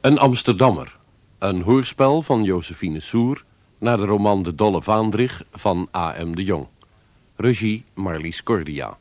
Een Amsterdammer. Een hoorspel van Josephine Soer... naar de roman De Dolle Vaandrig van A.M. de Jong. Regie Marlies Cordia.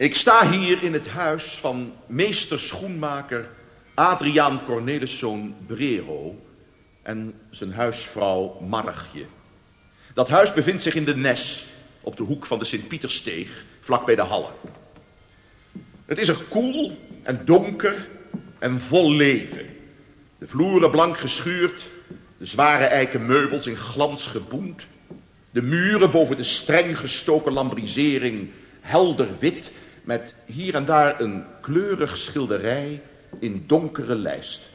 Ik sta hier in het huis van meester schoenmaker Adriaan Corneliszoon Brero en zijn huisvrouw Margje. Dat huis bevindt zich in de Nes, op de hoek van de Sint-Pietersteeg, vlak bij de Halle. Het is er koel en donker en vol leven. De vloeren blank geschuurd, de zware eiken meubels in glans geboend, de muren boven de streng gestoken lambrisering helder wit met hier en daar een kleurig schilderij in donkere lijst.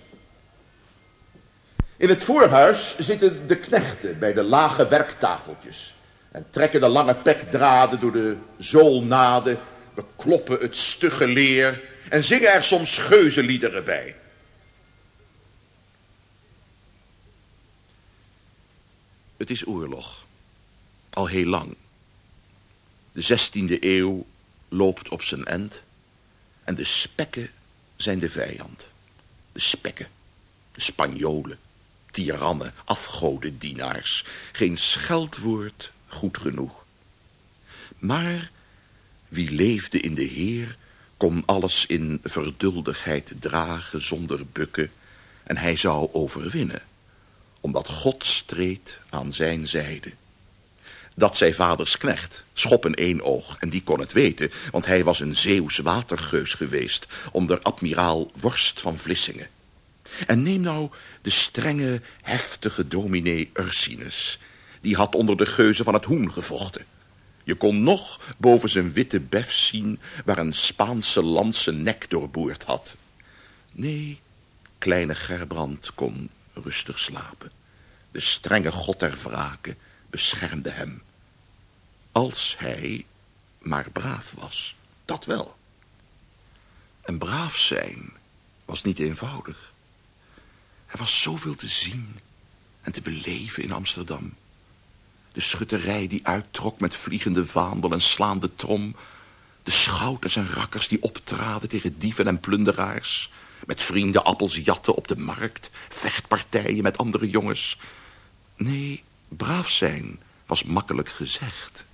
In het voorhuis zitten de knechten bij de lage werktafeltjes en trekken de lange pekdraden door de zoolnaden, bekloppen het stugge leer en zingen er soms geuzenliederen bij. Het is oorlog, al heel lang. De zestiende eeuw loopt op zijn end en de spekken zijn de vijand. De spekken, de Spanjolen, tirannen, afgodendienaars. Geen scheldwoord goed genoeg. Maar wie leefde in de Heer kon alles in verduldigheid dragen zonder bukken en hij zou overwinnen, omdat God streed aan zijn zijde dat zij vaders knecht, schop in één oog, en die kon het weten, want hij was een Zeeuws watergeus geweest onder admiraal Worst van Vlissingen. En neem nou de strenge, heftige dominee Ursinus, die had onder de geuzen van het hoen gevochten. Je kon nog boven zijn witte bef zien waar een Spaanse lans nek doorboord had. Nee, kleine Gerbrand kon rustig slapen. De strenge god der beschermde hem. Als hij maar braaf was, dat wel. En braaf zijn was niet eenvoudig. Er was zoveel te zien en te beleven in Amsterdam. De schutterij die uittrok met vliegende vaandel en slaande trom. De schouters en rakkers die optraden tegen dieven en plunderaars. Met vrienden appels jatten op de markt. Vechtpartijen met andere jongens. Nee, braaf zijn was makkelijk gezegd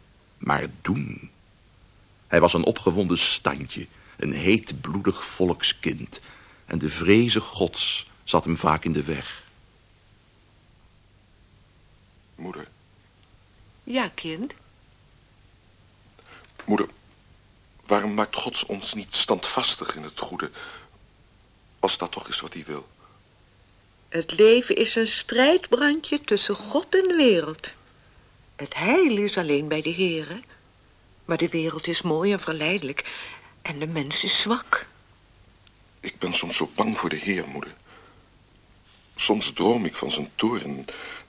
maar doen. Hij was een opgewonden standje, een heetbloedig volkskind... en de vreze gods zat hem vaak in de weg. Moeder. Ja, kind? Moeder, waarom maakt God ons niet standvastig in het goede... als dat toch is wat hij wil? Het leven is een strijdbrandje tussen God en de wereld... Het heil is alleen bij de heren. Maar de wereld is mooi en verleidelijk. En de mens is zwak. Ik ben soms zo bang voor de Heer, moeder. Soms droom ik van zijn toren.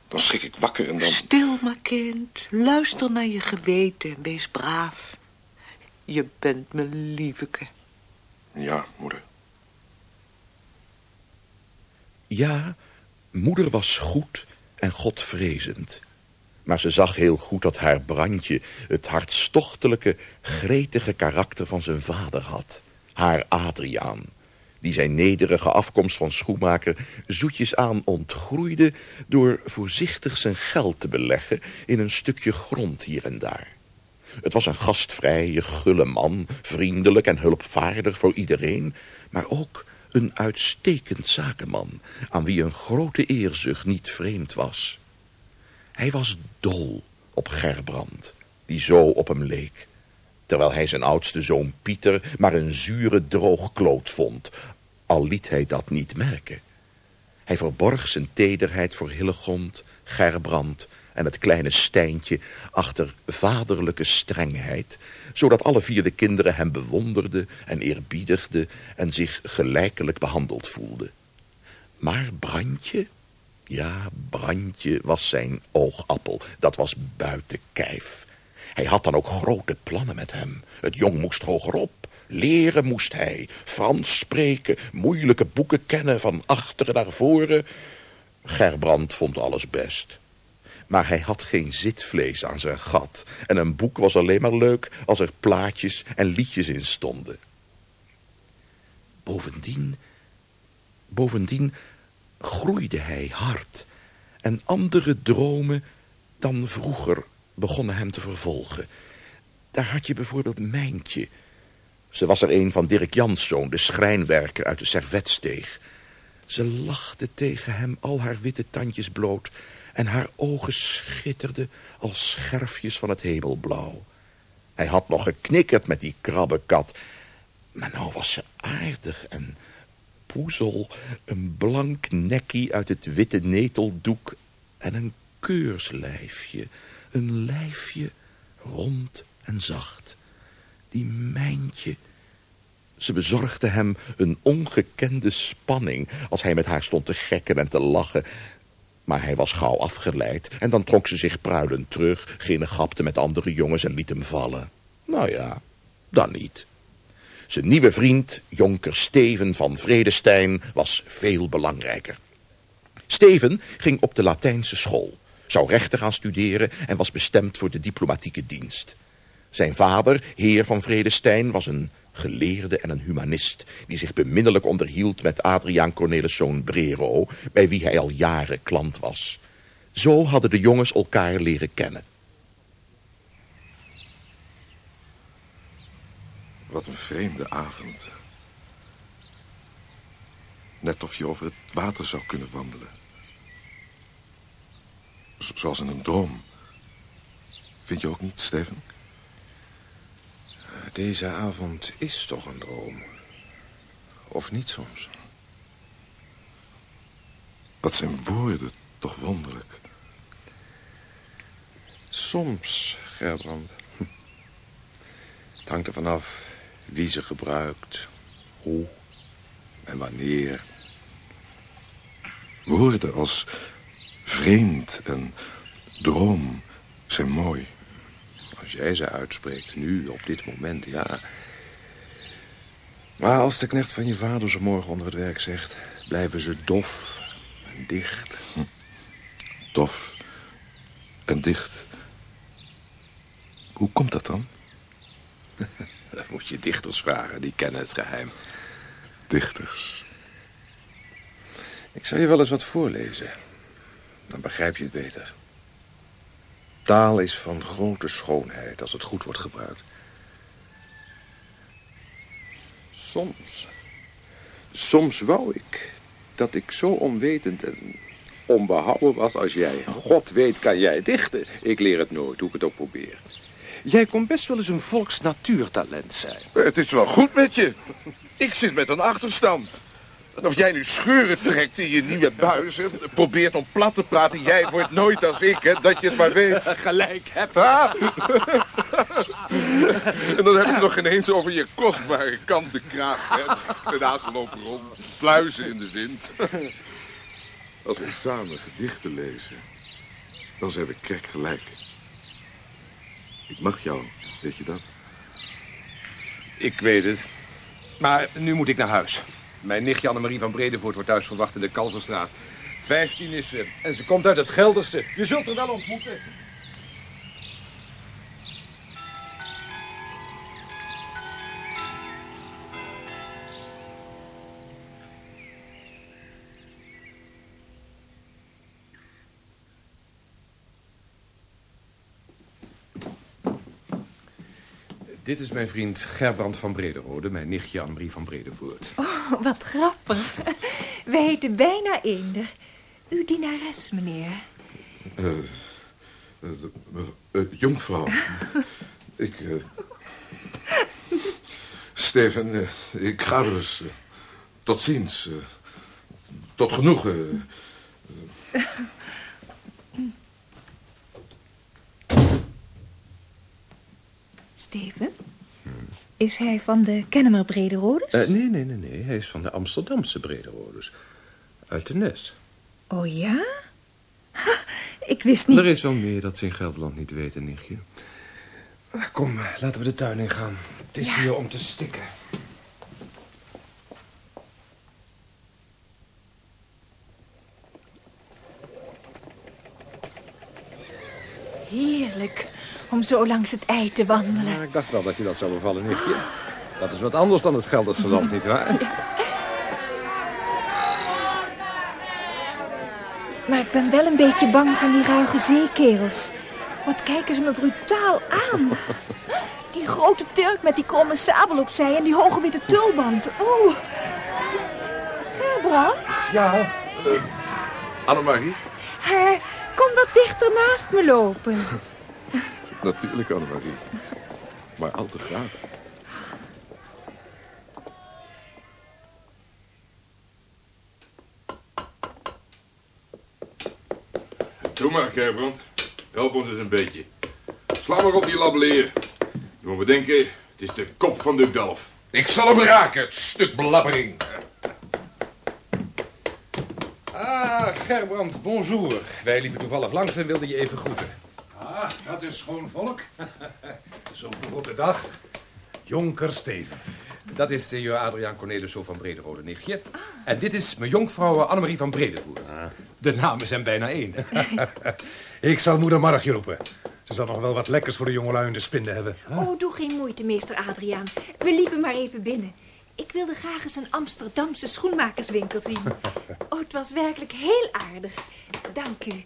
Dan schrik ik wakker en dan... Stil, maar kind. Luister naar je geweten en wees braaf. Je bent mijn lieveke. Ja, moeder. Ja, moeder was goed en godvrezend. Maar ze zag heel goed dat haar brandje het hartstochtelijke, gretige karakter van zijn vader had. Haar Adriaan, die zijn nederige afkomst van schoenmaker zoetjes aan ontgroeide door voorzichtig zijn geld te beleggen in een stukje grond hier en daar. Het was een gastvrije, gulle man, vriendelijk en hulpvaardig voor iedereen, maar ook een uitstekend zakenman, aan wie een grote eerzucht niet vreemd was. Hij was dol op Gerbrand, die zo op hem leek. Terwijl hij zijn oudste zoon Pieter maar een zure droogkloot vond, al liet hij dat niet merken. Hij verborg zijn tederheid voor Hillegond, Gerbrand en het kleine Stijntje achter vaderlijke strengheid, zodat alle vier de kinderen hem bewonderden en eerbiedigden en zich gelijkelijk behandeld voelden. Maar Brandje, ja, Brandje was zijn oogappel, dat was buiten kijf. Hij had dan ook grote plannen met hem. Het jong moest hogerop. Leren moest hij, Frans spreken, moeilijke boeken kennen van achteren naar voren. Gerbrand vond alles best. Maar hij had geen zitvlees aan zijn gat. En een boek was alleen maar leuk als er plaatjes en liedjes in stonden. Bovendien, bovendien groeide hij hard. En andere dromen dan vroeger begonnen hem te vervolgen. Daar had je bijvoorbeeld Mijntje. Ze was er een van Dirk Janszoon, de schrijnwerker uit de servetsteeg. Ze lachte tegen hem, al haar witte tandjes bloot... en haar ogen schitterden als scherfjes van het hemelblauw. Hij had nog geknikkerd met die krabbekat... maar nou was ze aardig en poezel... een blank nekkie uit het witte neteldoek... en een keurslijfje, een lijfje rond en zacht. Die mijntje... Ze bezorgde hem een ongekende spanning als hij met haar stond te gekken en te lachen. Maar hij was gauw afgeleid en dan trok ze zich pruilend terug, gapte met andere jongens en liet hem vallen. Nou ja, dan niet. Zijn nieuwe vriend, jonker Steven van Vredestein, was veel belangrijker. Steven ging op de Latijnse school, zou rechten gaan studeren en was bestemd voor de diplomatieke dienst. Zijn vader, heer van Vredestein, was een geleerde en een humanist... die zich beminnelijk onderhield met Adriaan Corneliszoon Brero... bij wie hij al jaren klant was. Zo hadden de jongens elkaar leren kennen. Wat een vreemde avond. Net of je over het water zou kunnen wandelen. zoals in een droom. Vind je ook niet, Steven? Deze avond is toch een droom. Of niet soms? Wat zijn woorden toch wonderlijk. Soms, Gerbrand. Het hangt er vanaf wie ze gebruikt, hoe en wanneer. Woorden als vreemd en droom zijn mooi. Als jij ze uitspreekt, nu, op dit moment, ja. Maar als de knecht van je vader ze morgen onder het werk zegt... blijven ze dof en dicht. Hm. Dof en dicht. Hoe komt dat dan? dat moet je dichters vragen, die kennen het geheim. Dichters? Ik zal je wel eens wat voorlezen. Dan begrijp je het beter. Taal is van grote schoonheid als het goed wordt gebruikt. Soms, soms wou ik dat ik zo onwetend en onbehouden was als jij. God weet kan jij dichten. Ik leer het nooit, hoe ik het ook probeer. Jij kon best wel eens een volksnatuurtalent zijn. Het is wel goed met je. Ik zit met een achterstand. Of jij nu scheuren trekt in je nieuwe buizen, probeert om plat te praten, jij wordt nooit als ik, hè, dat je het maar weet. Gelijk heb. Ha? en dan heb je nog ineens over je kostbare kanten kraag, hè. En aangelopen rond, pluizen in de wind. Als we samen gedichten lezen, dan zijn we krek gelijk. Ik mag jou, weet je dat? Ik weet het. Maar nu moet ik naar huis. Mijn nichtje Annemarie van Bredevoort wordt thuis verwacht in de Kalverstraat. Vijftien is ze en ze komt uit het Gelderse. Je zult er wel ontmoeten. Dit is mijn vriend Gerbrand van Brederode, mijn nichtje Annemarie van Bredevoort. Oh, Wat grappig. We heten bijna eender. Uw dienares, meneer. Eh uh, ik... Steven, ik ga dus. tot ziens. tot genoegen. Steven? Is hij van de Kennemer Brederodes? Eh, nee, nee, nee, nee. Hij is van de Amsterdamse Brederodes. Uit de Nes. Oh ja? Ha, ik wist niet... Er is wel meer dat ze in Gelderland niet weten, nichtje. Ah, Kom, eh, laten we de tuin ingaan. Het is Ja. hier om te stikken. Heerlijk om zo langs het ei te wandelen. Ja, ik dacht wel dat je dat zou bevallen, nichtje. Dat is wat anders dan het Gelderse land, nietwaar? Maar ik ben wel een beetje bang van die ruige zeekerels. Wat kijken ze me brutaal aan. Die grote Turk met die kromme sabel opzij en die hoge witte tulband. Oeh. Gerbrand, Ja, Annemarie? hè, kom wat dichter naast me lopen. Natuurlijk, Annemarie. Maar al te graag. Doe maar, Gerbrand. Help ons eens een beetje. Sla maar op die labeleer. Je moet bedenken, het is de kop van Dukdalf. Ik zal hem raken, het stuk blabbering. Ah, Gerbrand, bonjour. Wij liepen toevallig langs en wilden je even groeten. Ah, dat is gewoon volk. Zo vroeg op de dag. Jonker Steven. Dat is de heer Adriaan Cornelissen van Brederode, nichtje. En dit is mijn jonkvrouw Annemarie van Bredevoort. De namen zijn bijna één. Ik zal moeder Margje roepen. Ze zal nog wel wat lekkers voor de jongelui in de spinde hebben. Oh, doe geen moeite, meester Adriaan. We liepen maar even binnen. Ik wilde graag eens een Amsterdamse schoenmakerswinkel zien. Oh, het was werkelijk heel aardig. Dank u.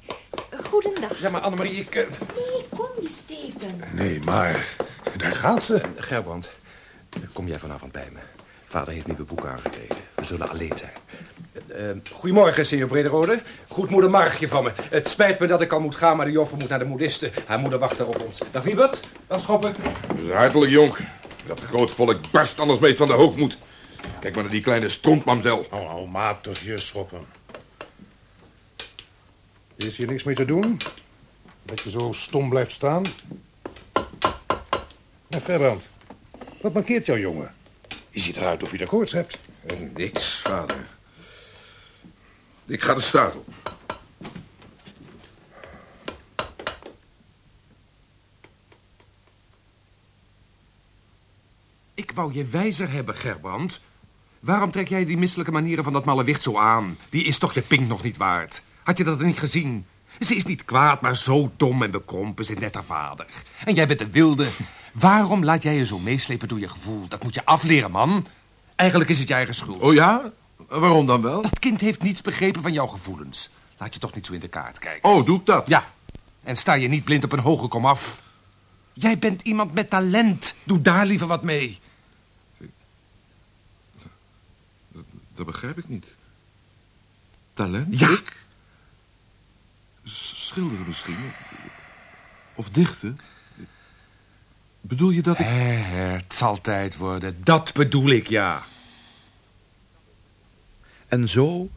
Goedendag. Ja, maar Annemarie, ik... eh, Nee, kom je, Steven. Nee, maar daar gaat ze. Gerbrand, kom jij vanavond bij me. Vader heeft nieuwe boeken aangekregen. We zullen alleen zijn. Eh, eh, goedemorgen, senor Brederode. Goed moeder Margje van me. Het spijt me dat ik al moet gaan, maar de joffer moet naar de modiste. Haar moeder wacht daar op ons. Dag Wiebert, dan schoppen. Hartelijk, jonk. Dat groot volk barst anders meest van de hoogmoed. Kijk maar naar die kleine strontmamzel. Oh, oh matigje schoppen. Is hier niks mee te doen? Dat je zo stom blijft staan? Nou, Gerbrand, wat mankeert jou, jongen? Je ziet eruit of je de koorts hebt. Eh, Niks, vader. Ik ga de straat op. wou je wijzer hebben, Gerbrand. Waarom trek jij die misselijke manieren van dat malle wicht zo aan? Die is toch je pink nog niet waard? Had je dat niet gezien? Ze is niet kwaad, maar zo dom en bekrompen zit net haar vader. En jij bent een wilde. Waarom laat jij je zo meeslepen door je gevoel? Dat moet je afleren, man. Eigenlijk is het je eigen schuld. Oh ja? Waarom dan wel? Dat kind heeft niets begrepen van jouw gevoelens. Laat je toch niet zo in de kaart kijken. Oh, doe ik dat? Ja, en sta je niet blind op een hoge komaf. Jij bent iemand met talent. Doe daar liever wat mee. Dat begrijp ik niet. Talent? Ja. Ik? Schilderen misschien? Of dichten? Bedoel je dat ik... Het zal tijd worden. Dat bedoel ik, ja. En zo,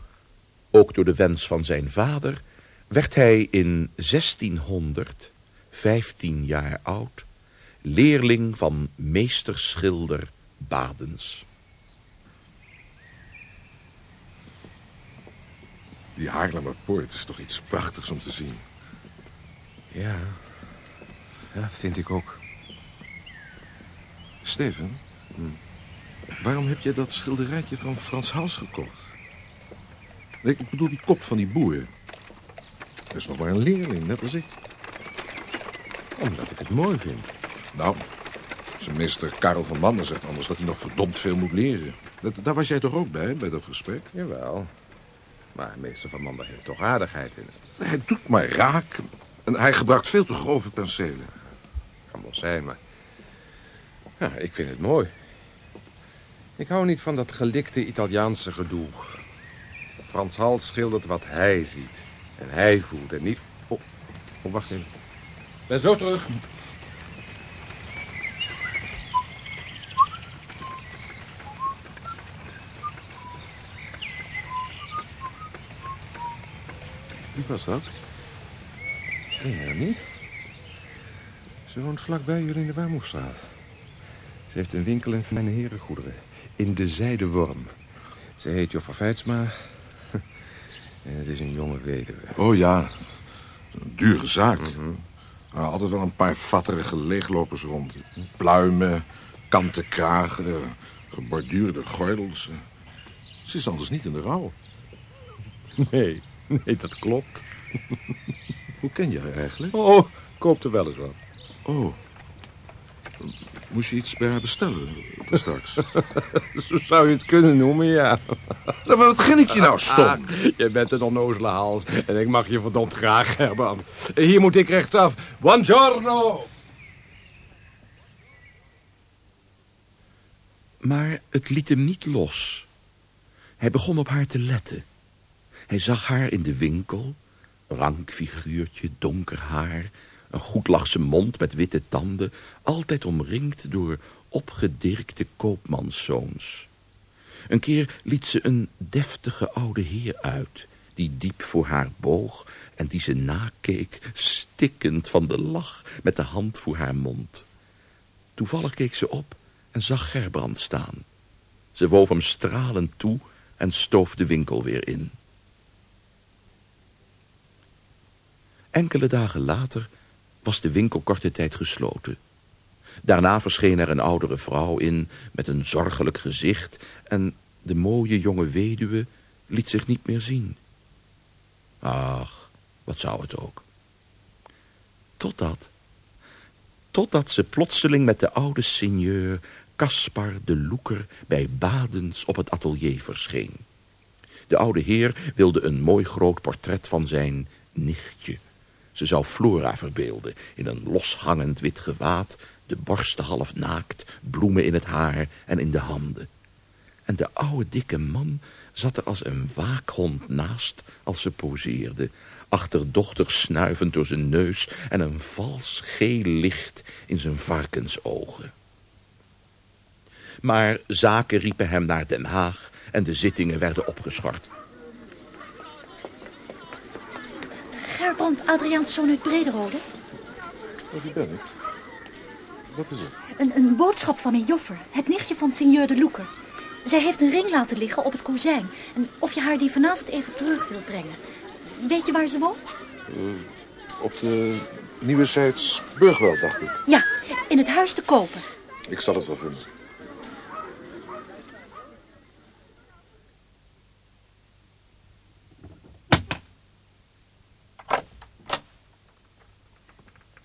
ook door de wens van zijn vader, werd hij in 1600, 15 jaar oud, leerling van meesterschilder Badens. Die Haarlemmerpoort is toch iets prachtigs om te zien. Ja, ja vind ik ook. Steven, hm, waarom heb je dat schilderijtje van Frans Hals gekocht? Ik bedoel die kop van die boer. Dat is nog maar een leerling, net als ik. Omdat ik het mooi vind. Nou, zijn meester Karel van Mannen zegt anders dat hij nog verdomd veel moet leren. Dat, daar was jij toch ook bij, bij dat gesprek? Jawel. Maar meester van Mander heeft toch aardigheid in het. Hij doet maar raak. En hij gebruikt veel te grove penselen. Kan wel zijn, maar... Ja, ik vind het mooi. Ik hou niet van dat gelikte Italiaanse gedoe. Frans Hals schildert wat hij ziet. En hij voelt en niet... Oh, oh wacht even. Ben zo terug. Was dat? Hem niet? Ze woont vlakbij hier in de Warmoestraat. Ze heeft een winkel in mijn herengoederen. In de Zijdeworm. Ze heet Joffer Feitsma. En het is een jonge weduwe. Oh ja, een dure zaak. Maar altijd wel een paar vatterige leeglopers rond. Pluimen, kanten kragen, geborduurde gordels. Ze is anders niet in de rouw. Nee, nee, dat klopt. Hoe ken je haar eigenlijk? Oh, koopt er wel eens wat. Oh. Moest je iets bij haar bestellen straks? Zo zou je het kunnen noemen, ja. Nou, wat ging ik je nou stom? Je bent een onnozele hals en ik mag je verdomd graag, Herman. Hier moet ik rechtsaf. Buongiorno! Maar het liet hem niet los. Hij begon op haar te letten. Hij zag haar in de winkel. Rank figuurtje, donker haar, een goedlachse mond met witte tanden, altijd omringd door opgedirkte koopmanszoons. Een keer liet ze een deftige oude heer uit, die diep voor haar boog en die ze nakeek, stikkend van de lach, met de hand voor haar mond. Toevallig keek ze op en zag Gerbrand staan. Ze woof hem stralend toe en stoof de winkel weer in. Enkele dagen later was de winkel korte tijd gesloten. Daarna verscheen er een oudere vrouw in met een zorgelijk gezicht... en de mooie jonge weduwe liet zich niet meer zien. Ach, wat zou het ook. Totdat... Totdat ze plotseling met de oude seigneur Caspar de Loeker bij Badens op het atelier verscheen. De oude heer wilde een mooi groot portret van zijn nichtje. Ze zou Flora verbeelden in een loshangend wit gewaad, de borsten half naakt, bloemen in het haar en in de handen. En de oude dikke man zat er als een waakhond naast als ze poseerde, achterdochtig snuivend door zijn neus en een vals geel licht in zijn varkensogen. Maar zaken riepen hem naar Den Haag en de zittingen werden opgeschort. Gerbrand Adriaanszoon uit Brederode. Oh, wie ben ik? Wat is het? Een, een boodschap van een joffer, het nichtje van sinjeur de Loeker. Zij heeft een ring laten liggen op het kozijn. En of je haar die vanavond even terug wilt brengen. Weet je waar ze woont? Op de Nieuwe Zijds Burgwel, dacht ik. Ja, in het huis te kopen. Ik zal het wel vinden.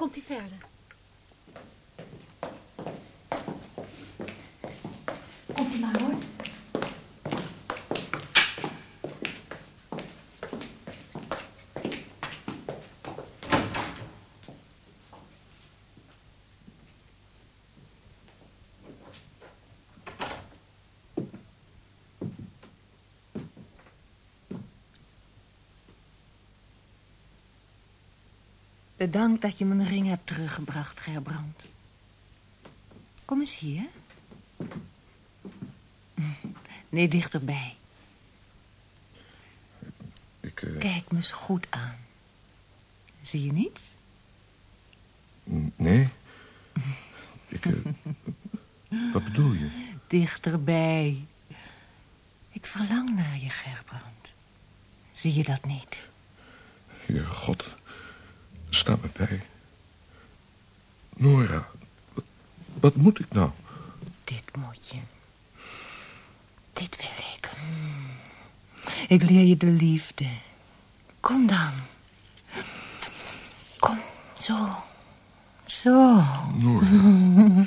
Komt ie verder. Komt ie maar hoor. Bedankt dat je mijn ring hebt teruggebracht, Gerbrand. Kom eens hier. Nee, dichterbij. Ik, eh, Kijk me eens goed aan. Zie je niets? nee. Ik, eh, wat bedoel je? Dichterbij. Ik verlang naar je, Gerbrand. Zie je dat niet? Heer God, sta me bij. Nora, wat, wat moet ik nou? Dit moet je. Dit wil ik. Ik leer je de liefde. Kom dan. Kom, zo. Zo. Noortje.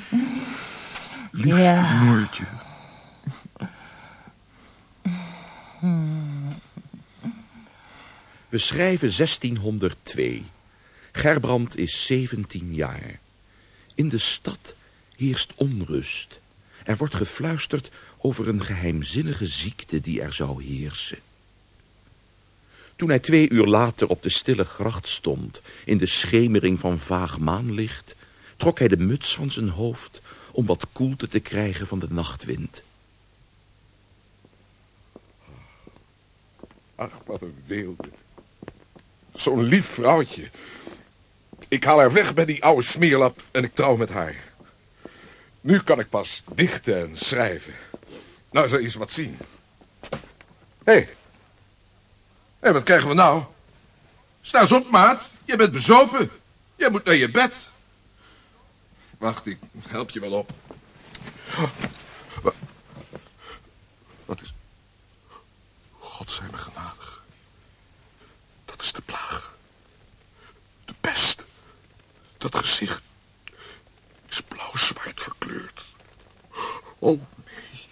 Liefste Ja. Noortje. We schrijven 1602. Gerbrand is 17 jaar. In de stad heerst onrust. Er wordt gefluisterd over een geheimzinnige ziekte die er zou heersen. Toen hij twee uur later op de stille gracht stond, in de schemering van vaag maanlicht, trok hij de muts van zijn hoofd om wat koelte te krijgen van de nachtwind. Ach, wat een weelde. Zo'n lief vrouwtje. Ik haal haar weg bij die oude smeerlap en ik trouw met haar. Nu kan ik pas dichten en schrijven. Nou, zou eens wat zien. Hé. Hey. Hé, wat krijgen we nou? Sta eens op, maat. Je bent bezopen. Je moet naar je bed. Wacht, ik help je wel op. Wat is... God zij me genadig. Dat is de plaag. De pest. Dat gezicht is blauw-zwart verkleurd. Oh, nee.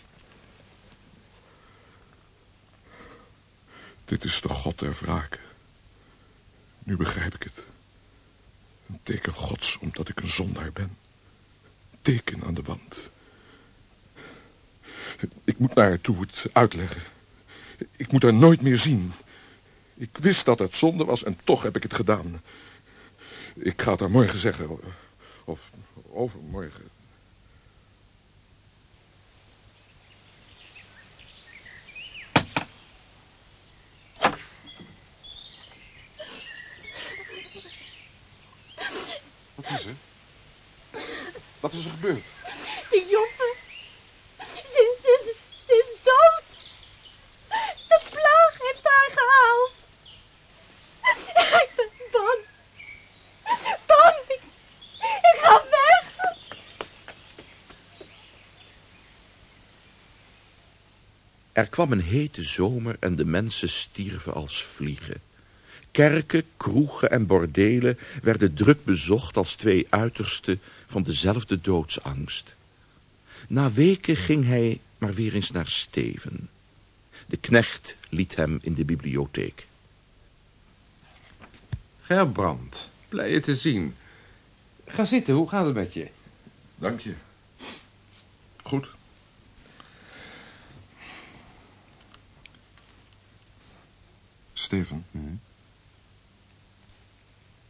Dit is de God der wraken. Nu begrijp ik het. Een teken gods omdat ik een zondaar ben. Een teken aan de wand. Ik moet naar haar toe uitleggen. Ik moet haar nooit meer zien. Ik wist dat het zonde was en toch heb ik het gedaan. Ik ga het haar morgen zeggen. Of overmorgen. Wat is er? Wat is er gebeurd? De joffer. Ze, ze is dood. De plaag heeft haar gehaald. Ik ben bang. Bang. Ik, ik ga weg. Er kwam een hete zomer en de mensen stierven als vliegen. Kerken, kroegen en bordelen werden druk bezocht als twee uitersten van dezelfde doodsangst. Na weken ging hij maar weer eens naar Steven. De knecht liet hem in de bibliotheek. Gerbrand, blij je te zien. Ga zitten, hoe gaat het met je? Dank je. Goed. Steven.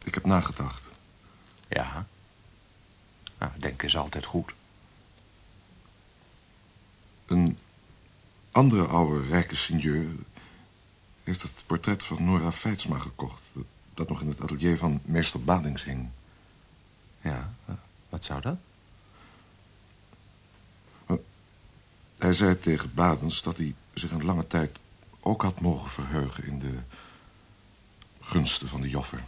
Ik heb nagedacht. Ja. Nou, denken is altijd goed. Een andere oude rijke sinjeur heeft het portret van Nora Feitsma gekocht. Dat, dat nog in het atelier van meester Badings hing. Ja, wat zou dat? Hij zei tegen Badens dat hij zich een lange tijd ook had mogen verheugen in de gunsten van de joffer.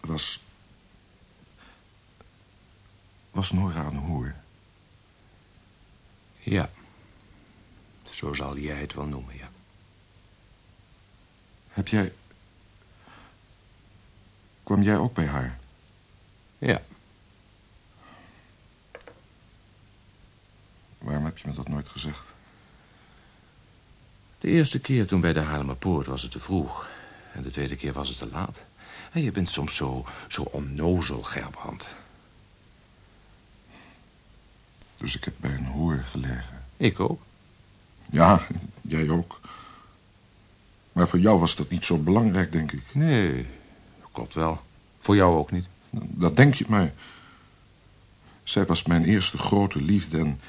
Was... Was Nora een hoer? Ja. Zo zal jij het wel noemen, ja. Heb jij... Kwam jij ook bij haar? Ja. Waarom heb je me dat nooit gezegd? De eerste keer toen bij de Haarlemmerpoort was het te vroeg. En de tweede keer was het te laat. En je bent soms zo, zo onnozel, Gerbrand. Dus ik heb bij een hoer gelegen. Ik ook. Ja, jij ook. Maar voor jou was dat niet zo belangrijk, denk ik. Nee, klopt wel. Voor jou ook niet. Dat denk je maar. Zij was mijn eerste grote liefde en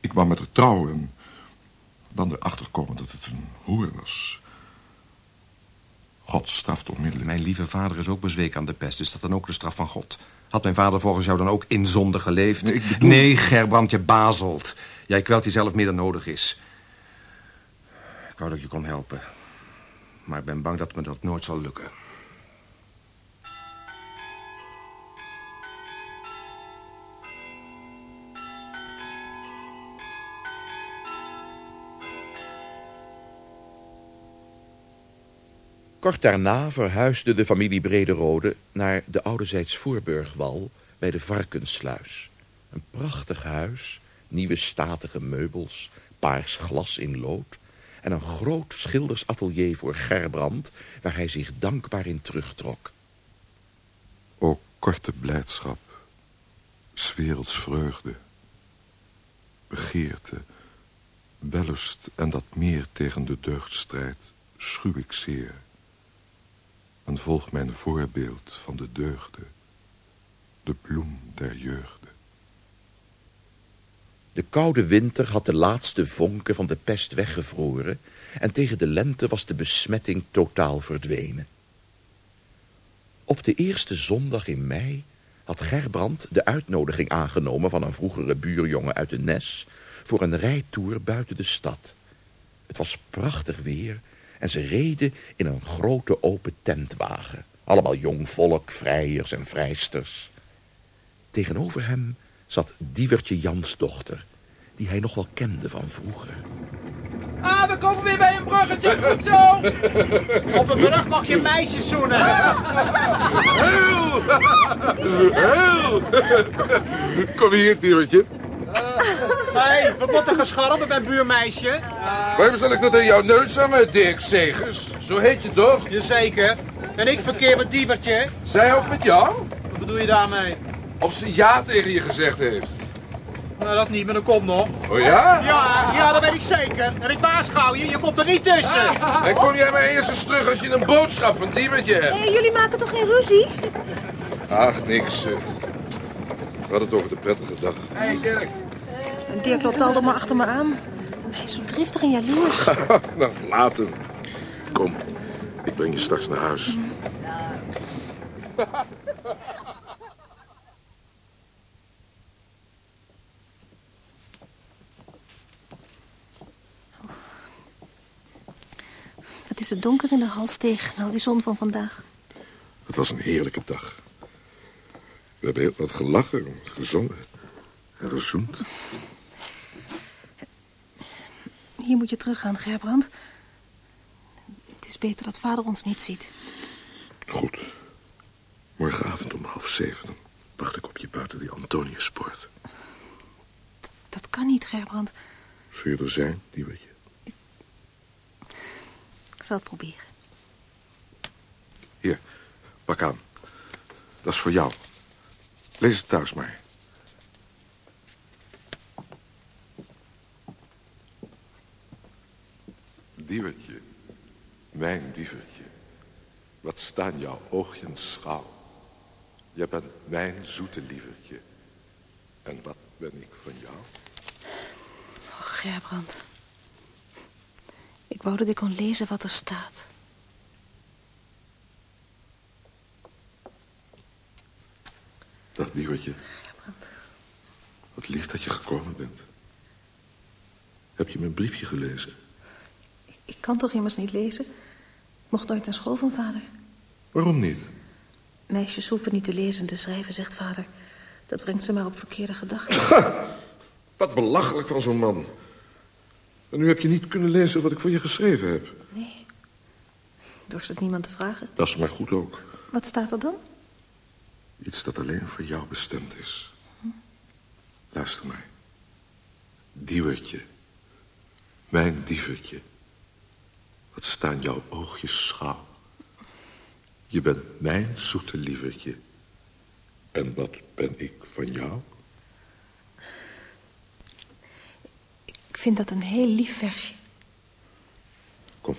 ik kwam met haar trouwen en dan erachter komen dat het een hoer was. God straft onmiddellijk. Mijn lieve vader is ook bezweken aan de pest. Is dat dan ook de straf van God? Had mijn vader volgens jou dan ook in zonde geleefd? Nee, ik bedoel... nee Gerbrand, je bazelt. Jij kwelt jezelf meer dan nodig is. Ik wou dat ik je kon helpen. Maar ik ben bang dat me dat nooit zal lukken. Kort daarna verhuisde de familie Brederode naar de ouderzijds Voorburgwal bij de Varkenssluis. Een prachtig huis, nieuwe statige meubels, paars glas in lood en een groot schildersatelier voor Gerbrand waar hij zich dankbaar in terugtrok. O korte blijdschap, werelds vreugde, begeerte, wellust en dat meer tegen de deugdstrijd schuw ik zeer en volg mijn voorbeeld van de deugde, de bloem der jeugde. De koude winter had de laatste vonken van de pest weggevroren en tegen de lente was de besmetting totaal verdwenen. Op de eerste zondag in mei had Gerbrand de uitnodiging aangenomen van een vroegere buurjongen uit de Nes voor een rijtour buiten de stad. Het was prachtig weer en ze reden in een grote open tentwagen. Allemaal jong volk, vrijers en vrijsters. Tegenover hem zat Diewertje Jans dochter, die hij nog wel kende van vroeger. Ah, we komen weer bij een bruggetje. Goed zo. Op een brug mag je meisjes zoenen. Heel! Heel! Kom hier, Diewertje. Hé, hey, we moeten gaan scharrelen bij buurmeisje. Waarom zal ik dat aan jouw neus hangen, Dirk Segers? Zo heet je toch? Jazeker. En ik verkeer met Dievertje. Zij ook met jou? Wat bedoel je daarmee? Of ze ja tegen je gezegd heeft. Nou, dat niet, maar dat komt nog. Oh ja? Ja, ja, dat weet ik zeker. En ik waarschuw je, je komt er niet tussen. En kom jij maar eerst eens terug als je een boodschap van Diewertje hebt. Hé, jullie maken toch geen ruzie? Ach, niks. eh. We hadden het over de prettige dag. Hé, hey, Dirk. En Dirk loopt al maar achter me aan. Hij is zo driftig en jaloers. nou, laat hem. Kom, ik breng je straks naar huis. is het donker in de hals tegen al die zon van vandaag. Het was een heerlijke dag. We hebben heel wat gelachen, gezongen en gezoend. Hier moet je teruggaan, Gerbrand. Het is beter dat vader ons niet ziet. Goed. Morgenavond om half zeven wacht ik op je buiten die Antoniuspoort. Dat kan niet, Gerbrand. Zul je er zijn, die weet je? Het proberen. Hier, pak aan. Dat is voor jou. Lees het thuis maar. Diewertje, mijn dievertje, wat staan jouw oogjes schouw. Jij bent mijn zoete lievertje. En wat ben ik van jou? Oh, Gerbrand. Ik wou dat ik kon lezen wat er staat. Dag, Diewertje. Wat lief dat je gekomen bent. Heb je mijn briefje gelezen? Ik kan toch immers niet lezen? Ik mocht nooit naar school van vader. Waarom niet? Meisjes hoeven niet te lezen en te schrijven, zegt vader. Dat brengt ze maar op verkeerde gedachten. Wat belachelijk van zo'n man. En nu heb je niet kunnen lezen wat ik voor je geschreven heb. Nee. Dorst het niemand te vragen? Dat is maar goed ook. Wat staat er dan? Iets dat alleen voor jou bestemd is. Luister maar. Diewertje. Mijn dievertje. Wat staan jouw oogjes schouw. Je bent mijn zoete lievertje. En wat ben ik van jou? Ik vind dat een heel lief versje. Kom,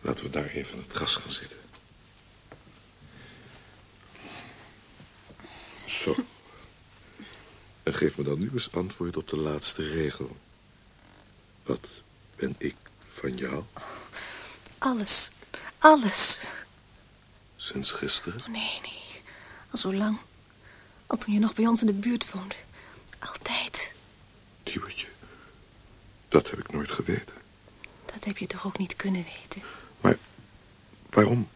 laten we daar even in het gras gaan zitten. Zo. En geef me dan nu eens antwoord op de laatste regel. Wat ben ik van jou Alles. Alles. sinds gisteren? Oh, nee, nee. Al zo lang. Al toen je nog bij ons in de buurt woonde. Altijd. Diewertje, dat heb ik nooit geweten. Dat heb je toch ook niet kunnen weten? Maar waarom?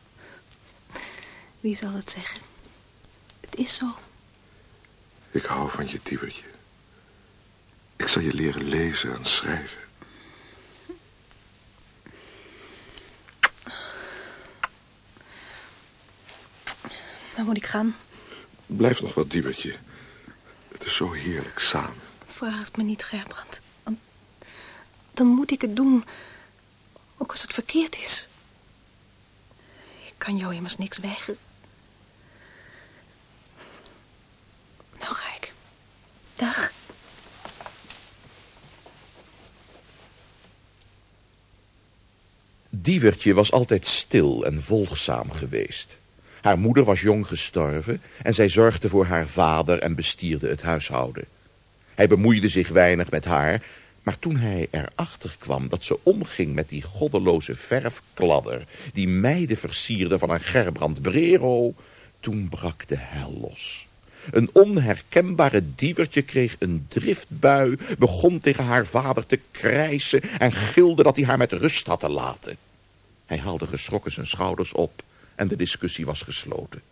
Wie zal het zeggen? Het is zo. Ik hou van je, Diewertje. Ik zal je leren lezen en schrijven. Dan moet ik gaan. Blijf nog wat, Diewertje. Het is zo heerlijk samen. Vraag het me niet, Gerbrand. Dan moet ik het doen. Ook als het verkeerd is. Ik kan jou immers niks weigeren. Nou ga ik. Dag. Diewertje was altijd stil en volgzaam geweest. Haar moeder was jong gestorven en zij zorgde voor haar vader en bestierde het huishouden. Hij bemoeide zich weinig met haar, maar toen hij erachter kwam dat ze omging met die goddeloze verfkladder... die meiden versierde van een Gerbrand Brero... toen brak de hel los. Een onherkenbare dievertje kreeg een driftbui, begon tegen haar vader te krijsen en gilde dat hij haar met rust had te laten. Hij haalde geschrokken zijn schouders op en de discussie was gesloten.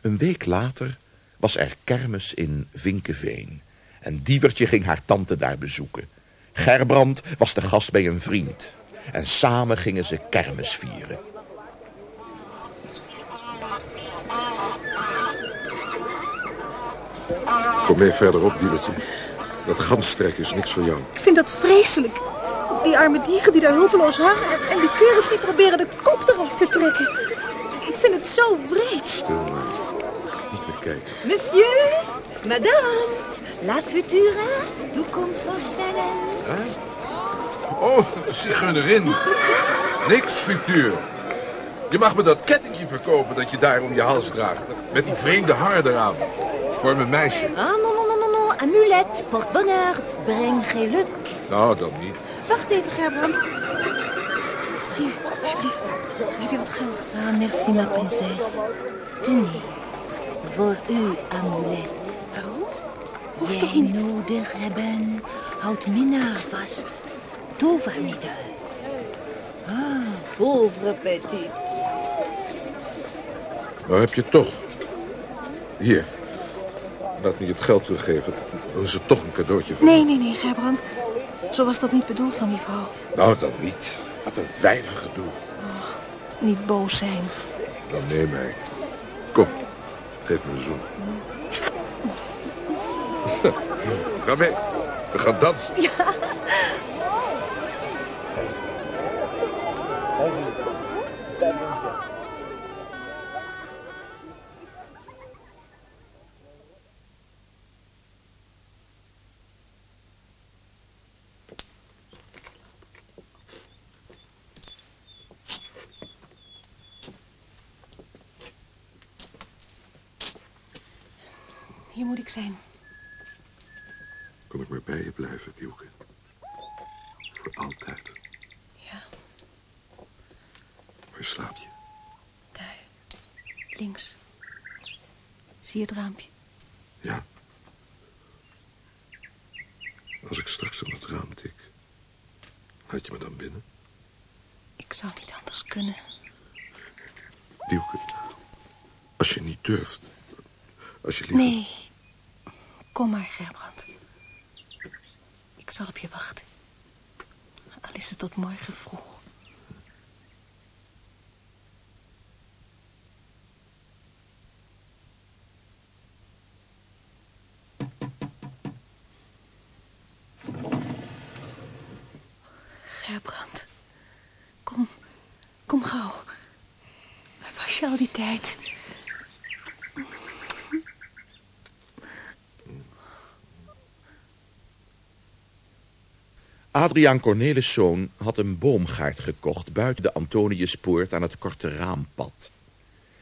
Een week later was er kermis in Vinkeveen en Dievertje ging haar tante daar bezoeken. Gerbrand was de gast bij een vriend en samen gingen ze kermis vieren. Kom mee verderop, dievertje. Dat gansstrek is niks voor jou. Ik vind dat vreselijk. Die arme dieren die daar hulpeloos hangen... en, en die kerels die proberen de kop eraf te trekken. Ik vind het zo wreed. Stil maar. Niet meer kijken. Monsieur, madame, la future toekomstvoorspellen. Hè? Oh, zigeunerin. Niks futuur. Je mag me dat kettingje verkopen dat je daar om je hals draagt. Met die vreemde hangen eraan. Voor mijn meisje. Ah, non, non, non, non, non. Amulet, porte bonheur, breng geluk. Nou, dan niet. Wacht even, Gerbrand. Hier, alsjeblieft. Heb je wat geld? Ah, merci, ma prinses. Tenez, voor uw amulet. Hoeft toch niet? nodig hebben, houdt minnaar vast. Tovermiddel. Ah, pauvre petit. Nou heb je toch. Hier. Laat me je het geld teruggeven. Dan is het toch een cadeautje voor Nee, nee, nee, Gerbrand. Zo was dat niet bedoeld van die vrouw. Nou, dan niet. Wat een wijvengedoe. Niet boos zijn. Dan nee, meid. Kom, geef me een zoen. Ga mee. We gaan dansen. Hier moet ik zijn. Kon ik maar bij je blijven, Dielke? Voor altijd. Ja, Waar slaap je? daar. Links. Zie je het raampje? Ja. Als ik straks aan het raam tik, laat je me dan binnen? Ik zou niet anders kunnen. Dielke, als je niet durft, als je liever... Nee. Kom maar, Gerbrand. Ik zal op je wachten. Al is het tot morgen vroeg. Gerbrand. Kom. Kom gauw. Waar was je al die tijd? Adriaan Corneliszoon had een boomgaard gekocht buiten de Antoniuspoort aan het korte raampad.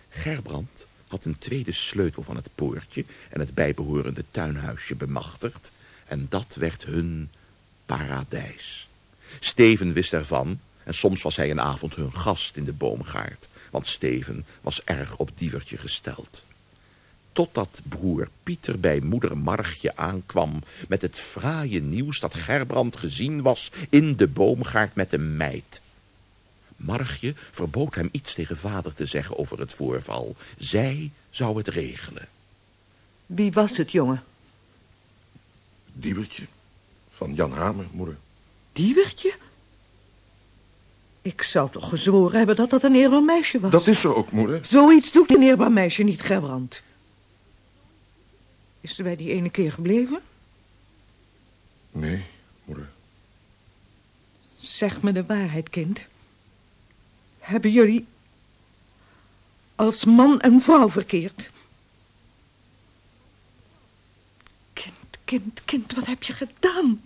Gerbrand had een tweede sleutel van het poortje en het bijbehorende tuinhuisje bemachtigd en dat werd hun paradijs. Steven wist ervan en soms was hij een avond hun gast in de boomgaard, want Steven was erg op dievertje gesteld totdat broer Pieter bij moeder Margje aankwam met het fraaie nieuws dat Gerbrand gezien was in de boomgaard met een meid. Margje verbood hem iets tegen vader te zeggen over het voorval. Zij zou het regelen. Wie was het, jongen? Diebertje. Van Jan Hamer, moeder. Diewertje? Ik zou toch gezworen hebben dat dat een eerbaar meisje was. Dat is ze ook, moeder. Zoiets doet een eerbaar meisje niet, Gerbrand. Is ze bij die ene keer gebleven? Nee, moeder. Zeg me de waarheid, kind. Hebben jullie als man en vrouw verkeerd? Kind, kind, kind, wat heb je gedaan?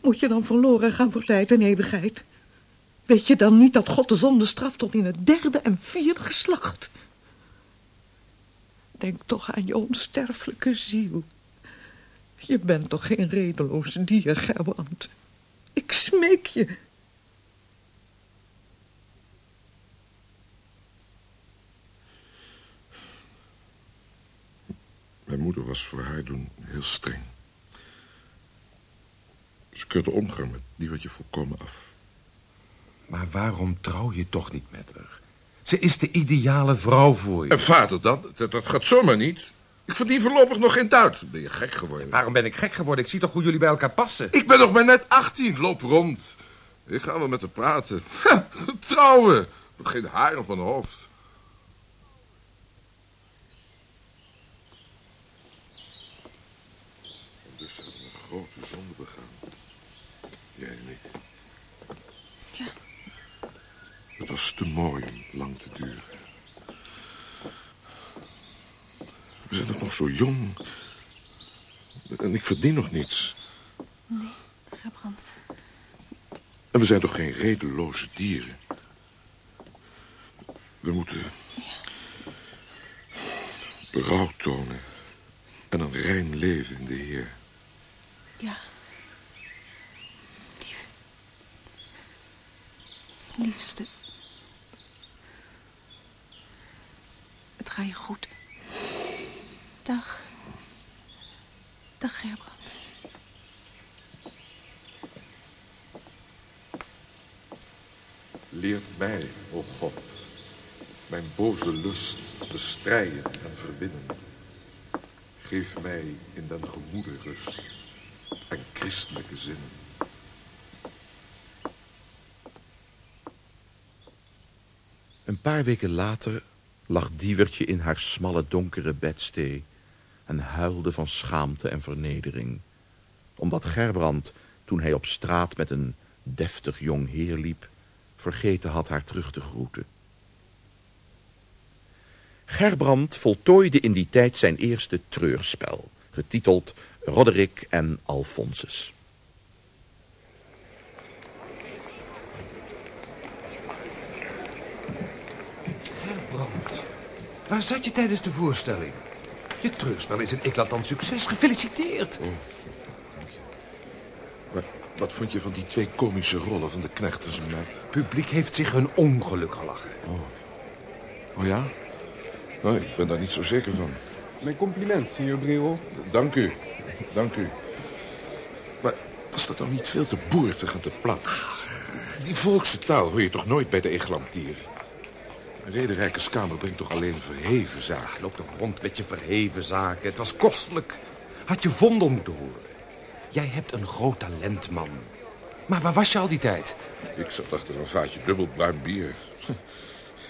Moet je dan verloren gaan voor tijd en eeuwigheid? Weet je dan niet dat God de zonde straft tot in het derde en vierde geslacht? Denk toch aan je onsterfelijke ziel. Je bent toch geen redeloos dier, Gerbrand. Ik smeek je. Mijn moeder was voor haar doen heel streng. Ze keurde omgaan met die wat je volkomen af. Maar waarom trouw je toch niet met haar? Ze is de ideale vrouw voor je. En vader dan? Dat, dat gaat zomaar niet. Ik verdien voorlopig nog geen duit. Ben je gek geworden? Waarom ben ik gek geworden? Ik zie toch hoe jullie bij elkaar passen? Ik ben nog maar net 18. Loop rond. Ik ga wel met haar praten. Trouwen. Nog geen haar op mijn hoofd. Dus hebben we een grote zonde begaan. Jij en ik. Ja. Het was te mooi om lang te duren. We zijn ook nog zo jong. En ik verdien nog niets. Nee, Gerbrand. En we zijn toch geen redeloze dieren? We moeten berouw tonen en een rein leven in de Heer. Ja. Lief. Liefste. Gaat je goed. Dag. Dag, Gerbrand. Leert mij, o God, mijn boze lust bestrijden en verwinnen. Geef mij in den gemoede rust en christelijke zinnen. Een paar weken later lag Diewertje in haar smalle donkere bedstee... en huilde van schaamte en vernedering. Omdat Gerbrand, toen hij op straat met een deftig jong heer liep... vergeten had haar terug te groeten. Gerbrand voltooide in die tijd zijn eerste treurspel... getiteld Roderick en Alphonsus. Waar zat je tijdens de voorstelling? Je treurspel is een eclatant succes. Gefeliciteerd. Wat, wat vond je van die twee komische rollen van de knecht en zijn meid? Het publiek heeft zich een ongeluk gelachen. Oh ja? Oh, ik ben daar niet zo zeker van. Mijn compliment, signor Brero. Dank u. Dank u. Maar was dat dan niet veel te boertig en te plat? Die volkse taal hoor je toch nooit bij de Eglantier? Een rederijkerskamer brengt toch alleen verheven zaken? Loop toch rond met je verheven zaken. Het was kostelijk. Had je Vondel moeten horen. Jij hebt een groot talent, man. Maar waar was je al die tijd? Ik zat achter een vaatje dubbelbruin bier.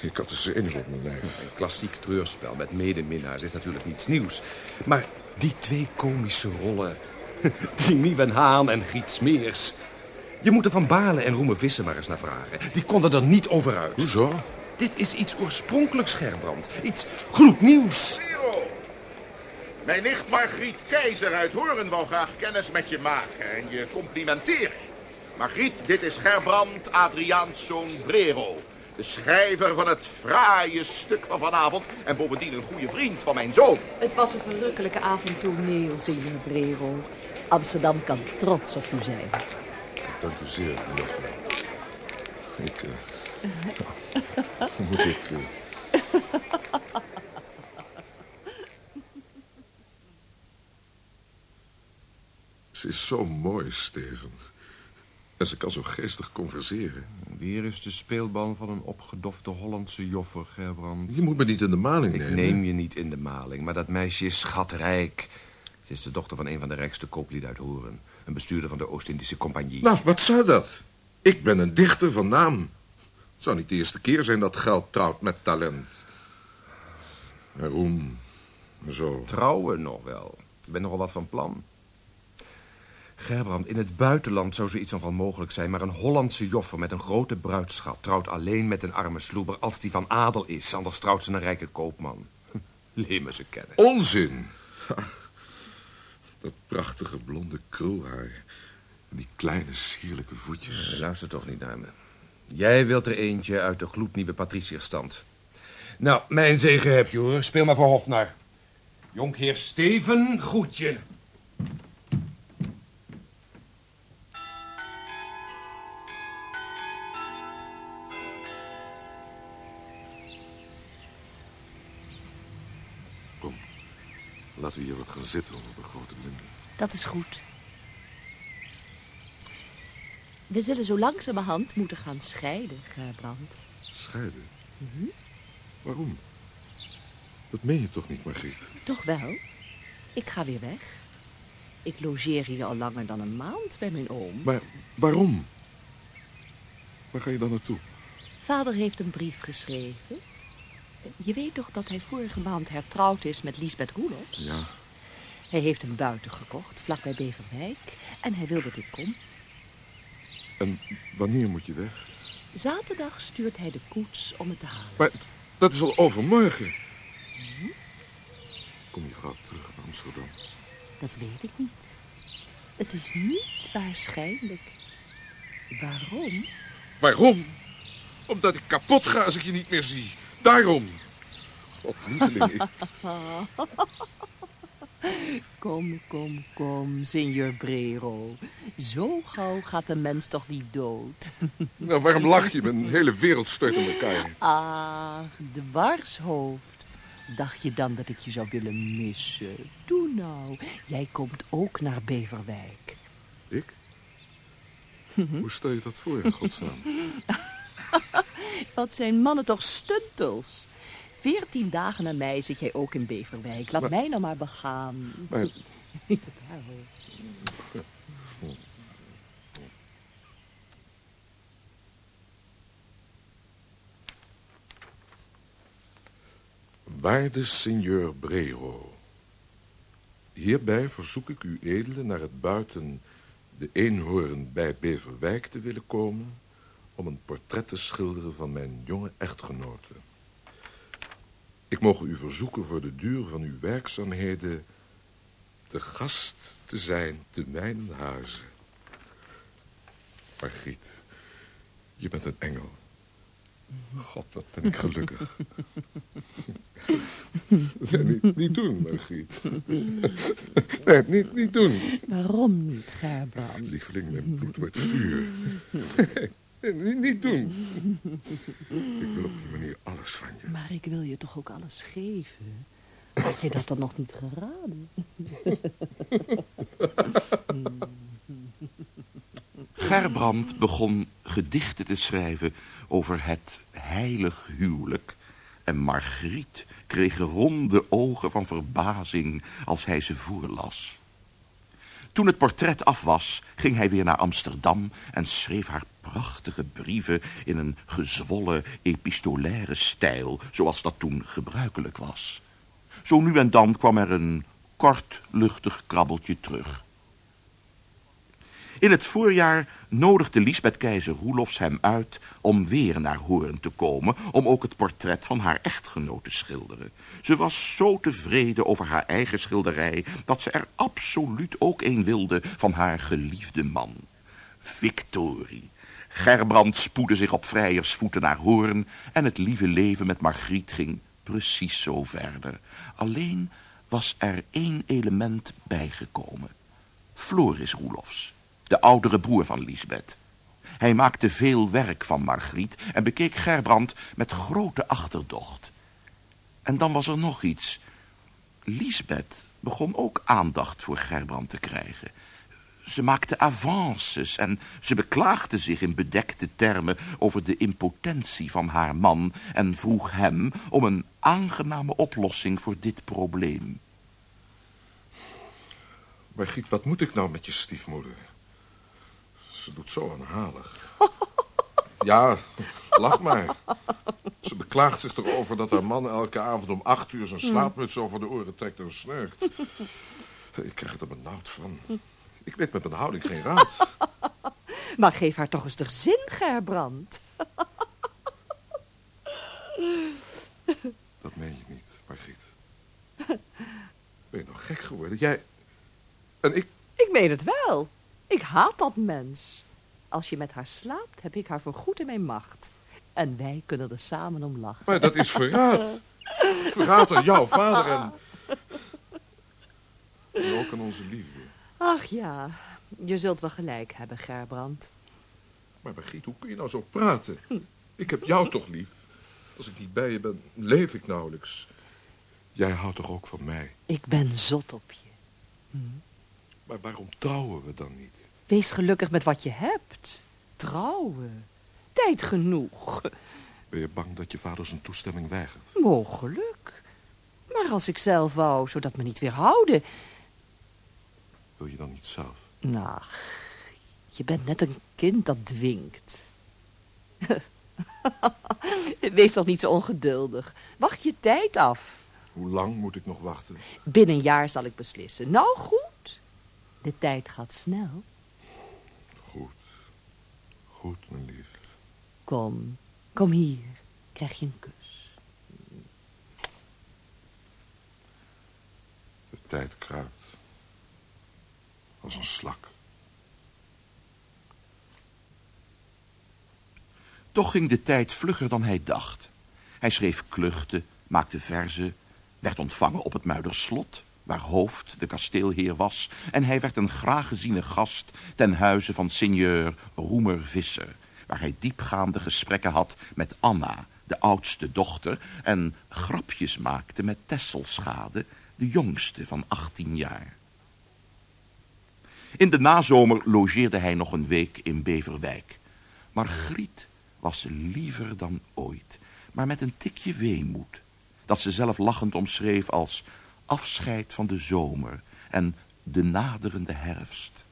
Ik had de zenuw op mijn lijf. Een klassiek treurspel met medeminnaars is natuurlijk niets nieuws. Maar die twee komische rollen... Die Nieuwen Haan en Giet Smeers... Je moet er van Balen en Roemen Vissen maar eens naar vragen. Die konden er niet over uit. Hoezo? Dit is iets oorspronkelijks, Gerbrand. Iets gloednieuws. Mijn nicht Margriet Keizer uit Horen wou graag kennis met je maken en je complimenteren. Margriet, dit is Gerbrand Adriaanszoon Brero. De schrijver van het fraaie stuk van vanavond en bovendien een goede vriend van mijn zoon. Het was een verrukkelijke avond toneel, Brero. Amsterdam kan trots op u zijn. Dank u zeer, juffer. Ik, eh, moet ik... eh, Ze is zo mooi, Steven. En ze kan zo geestig converseren. Weer is de speelbal van een opgedofte Hollandse joffer, Gerbrand. Je moet me niet in de maling Ik nemen. neem je niet in de maling, maar dat meisje is schatrijk. Ze is de dochter van een van de rijkste kooplieden uit Horen. Een bestuurder van de Oost-Indische Compagnie. Nou, wat zou dat? Ik ben een dichter van naam. Het zou niet de eerste keer zijn dat geld trouwt met talent. En roem. En zo. Trouwen nog wel. Ik ben nogal wat van plan. Gerbrand, in het buitenland zou zoiets nog wel mogelijk zijn... maar een Hollandse joffer met een grote bruidschat... trouwt alleen met een arme sloeber als die van adel is. Anders trouwt ze een rijke koopman. Leer me ze kennen. Onzin. Ach, dat prachtige blonde krulhaar. En die kleine sierlijke voetjes. Eh, Luister toch niet naar me. Jij wilt er eentje uit de gloednieuwe patricierstand. Nou, mijn zegen heb je hoor. Speel maar voor Hofnar. Jonkheer Steven, groet je. Laten we hier wat gaan zitten onder de grote linden. Dat is goed. We zullen zo langzamerhand moeten gaan scheiden, Gerbrand. Scheiden? Mhm. Waarom? Dat meen je toch niet, Margriet? Toch wel? Ik ga weer weg. Ik logeer hier al langer dan een maand bij mijn oom. Maar waarom? Waar ga je dan naartoe? Vader heeft een brief geschreven. Je weet toch dat hij vorige maand hertrouwd is met Lisbeth Roelofs? Ja. Hij heeft een buiten gekocht, vlakbij Beverwijk. En hij wil dat ik kom. En wanneer moet je weg? Zaterdag stuurt hij de koets om het te halen. Maar dat is al overmorgen. Kom je gauw terug naar Amsterdam? Dat weet ik niet. Het is niet waarschijnlijk. Waarom? Waarom? Omdat ik kapot ga als ik je niet meer zie. Daarom. God, lieveling, ik... Kom, kom, kom, signor Brero. Zo gauw gaat een mens toch niet dood? Nou, waarom lach je? Mijn hele wereld stort in elkaar. Ah, de barshoofd. Dacht je dan dat ik je zou willen missen? Doe nou, jij komt ook naar Beverwijk. Ik? Hoe stel je dat voor, in godsnaam? Wat zijn mannen toch stuntels? Veertien dagen na mij zit jij ook in Beverwijk. Laat Maar- mij nou maar begaan. Maar-. Waarde signor Brero. Hierbij verzoek ik u edele naar het buiten de eenhoorn bij Beverwijk te willen komen... om een portret te schilderen van mijn jonge echtgenote. Ik mogen u verzoeken voor de duur van uw werkzaamheden... de gast te zijn te mijn huizen. Margriet, je bent een engel. God, wat ben ik gelukkig. Nee, niet, niet doen, Margriet. Nee, niet, niet doen. Waarom niet, Gerbrand? Lieveling, mijn bloed wordt vuur. Niet, niet doen. Ik wil op die manier alles van je. Maar ik wil je toch ook alles geven? Had je dat dan nog niet geraden? Gerbrand begon gedichten te schrijven over het heilig huwelijk. En Margriet kreeg ronde ogen van verbazing als hij ze voorlas. Toen het portret af was, ging hij weer naar Amsterdam en schreef haar prachtige brieven in een gezwollen epistolaire stijl, zoals dat toen gebruikelijk was. Zo nu en dan kwam er een kort, luchtig krabbeltje terug. In het voorjaar nodigde Lisbeth keizer Roelofs hem uit om weer naar Hoorn te komen... om ook het portret van haar echtgenoot te schilderen. Ze was zo tevreden over haar eigen schilderij... dat ze er absoluut ook een wilde van haar geliefde man. Victorie. Gerbrand spoedde zich op vrijersvoeten naar Hoorn... en het lieve leven met Margriet ging precies zo verder. Alleen was er één element bijgekomen. Floris Roelofs, de oudere broer van Lisbeth. Hij maakte veel werk van Margriet en bekeek Gerbrand met grote achterdocht. En dan was er nog iets. Lisbeth begon ook aandacht voor Gerbrand te krijgen. Ze maakte avances en ze beklaagde zich in bedekte termen over de impotentie van haar man en vroeg hem om een aangename oplossing voor dit probleem. Margriet, wat moet ik nou met je stiefmoeder? Ze doet zo aanhalig. Ja, lach maar. Ze beklaagt zich erover dat haar man elke avond om acht uur zijn slaapmuts over de oren trekt en snurkt. Ik krijg er benauwd van. Ik weet met mijn houding geen raad. Maar geef haar toch eens de zin, Gerbrand. Dat meen je niet, Margriet. Ben je nog gek geworden? Jij... En ik... Ik meen het wel. Ik haat dat mens. Als je met haar slaapt, heb ik haar voor goed in mijn macht. En wij kunnen er samen om lachen. Maar dat is verraad. Verraad aan jouw vader en... En ook aan onze liefde. Ach ja, je zult wel gelijk hebben, Gerbrand. Maar Margriet, hoe kun je nou zo praten? Ik heb jou toch lief. Als ik niet bij je ben, leef ik nauwelijks. Jij houdt toch ook van mij? Ik ben zot op je. Maar waarom trouwen we dan niet? Wees gelukkig met wat je hebt. Trouwen. Tijd genoeg. Ben je bang dat je vader zijn toestemming weigert? Mogelijk. Maar als ik zelf wou, zodat me niet weerhouden. Wil je dan niet zelf? Nou, je bent net een kind dat dwingt. Wees toch niet zo ongeduldig. Wacht je tijd af. Hoe lang moet ik nog wachten? Binnen een jaar zal ik beslissen. Nou, goed. De tijd gaat snel. Goed. Goed, mijn lief. Kom, kom hier. Krijg je een kus. De tijd kruipt. Als een slak. Toch ging de tijd vlugger dan hij dacht. Hij schreef kluchten, maakte verzen, werd ontvangen op het Muiderslot, waar hoofd de kasteelheer was, en hij werd een graag geziene gast ten huize van sinjeur Roemer Visser, waar hij diepgaande gesprekken had met Anna, de oudste dochter, en grapjes maakte met Tesselschade, de jongste van 18 jaar. In de nazomer logeerde hij nog een week in Beverwijk. Margriet was liever dan ooit, maar met een tikje weemoed, dat ze zelf lachend omschreef als afscheid van de zomer en de naderende herfst.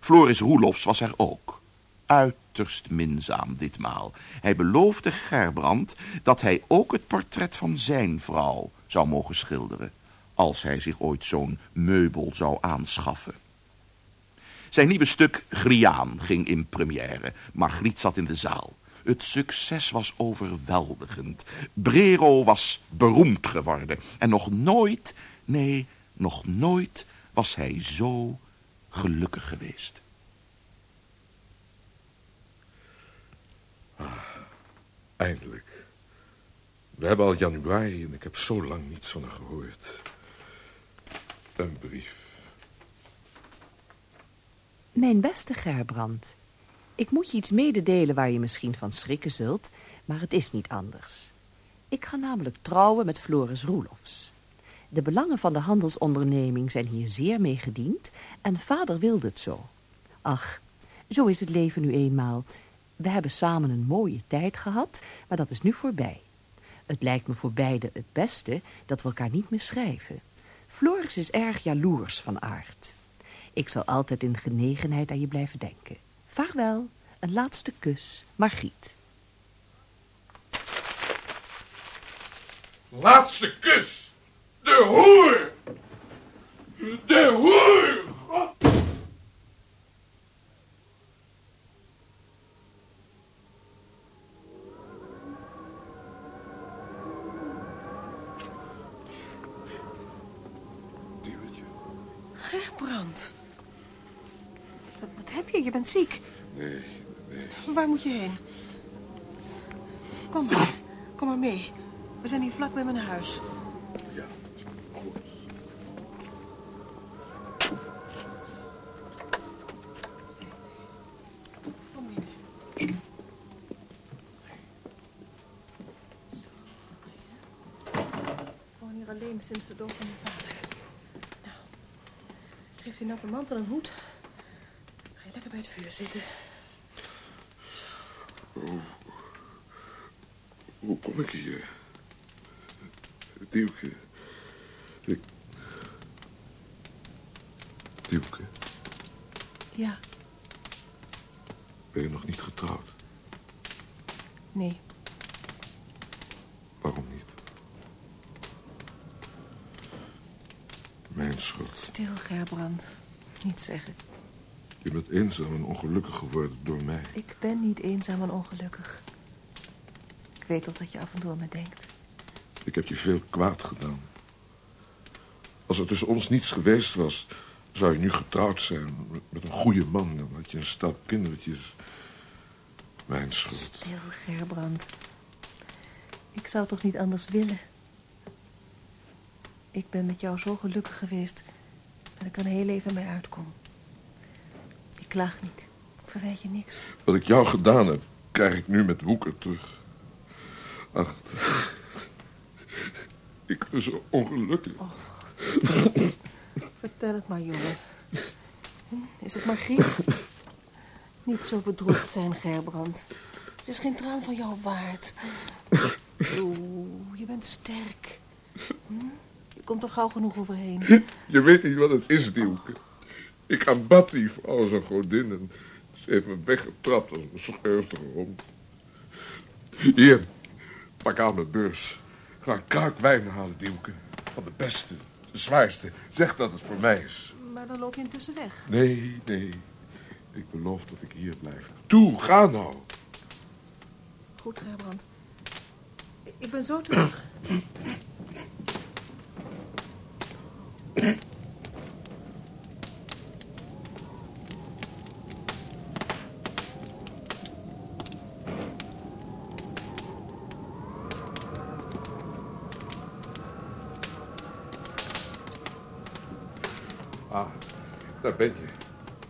Floris Roelofs was er ook, uiterst minzaam ditmaal. Hij beloofde Gerbrand dat hij ook het portret van zijn vrouw zou mogen schilderen, als hij zich ooit zo'n meubel zou aanschaffen. Zijn nieuwe stuk Griaan ging in première. Margriet zat in de zaal. Het succes was overweldigend. Brero was beroemd geworden. En nog nooit, nee, nog nooit was hij zo gelukkig geweest. Ah, eindelijk. We hebben al januari en ik heb zo lang niets van haar gehoord. Een brief. Mijn beste Gerbrand, ik moet je iets mededelen waar je misschien van schrikken zult, maar het is niet anders. Ik ga namelijk trouwen met Floris Roelofs. De belangen van de handelsonderneming zijn hier zeer mee gediend en vader wilde het zo. Ach, zo is het leven nu eenmaal. We hebben samen een mooie tijd gehad, maar dat is nu voorbij. Het lijkt me voor beiden het beste dat we elkaar niet meer schrijven. Floris is erg jaloers van aard. Ik zal altijd in genegenheid aan je blijven denken. Vaarwel, een laatste kus, Margriet. Laatste kus! De hoer! De hoer! Gerbrand. Wat, wat heb je? Je bent ziek. Nee, nee. Waar moet je heen? Kom maar. Kom maar mee. We zijn hier vlak bij mijn huis. Ja, goed. Kom hier. Ik woon hier alleen sinds de dood van mijn vader. Nou, geef je nou een mantel en een hoed. Bij het vuur zitten. Oh. Hoe kom ik hier? Dieuwke. Ik... Dieuwke, Ja, ben je nog niet getrouwd? nee. Waarom niet? Mijn schuld. Stil, Gerbrand. Niet zeggen. Je bent eenzaam en ongelukkig geworden door mij. Ik ben niet eenzaam en ongelukkig. Ik weet toch dat je af en toe aan me denkt. Ik heb je veel kwaad gedaan. Als er tussen ons niets geweest was, zou je nu getrouwd zijn met- een goede man. Dan had je een stel kindertjes. Mijn schuld. Stil, Gerbrand. Ik zou toch niet anders willen? Ik ben met jou zo gelukkig geweest dat ik er een heel leven mee uitkom. Klaag niet. Ik verwijt je niks. Wat ik jou gedaan heb, krijg ik nu met woeker terug. Ach, Ik ben zo ongelukkig. Vertel het maar, jongen. Is het Margriet? Niet zo bedroefd zijn, Gerbrand. Ze is geen traan van jou waard. Oeh, je bent sterk. Hm? Je komt er gauw genoeg overheen. Je weet niet wat het is, Dielke. Ik aanbad die vrouw als een godin en ze heeft me weggetrapt als een schurftige hond. Hier, pak aan mijn beurs. Ga een kraak wijn halen, Dielke. Van de beste, de zwaarste. Zeg dat het voor mij is. Maar dan loop je intussen weg. Nee, nee. Ik beloof dat ik hier blijf. Toe, ga nou. Goed, Gerbrand. Ik ben zo terug.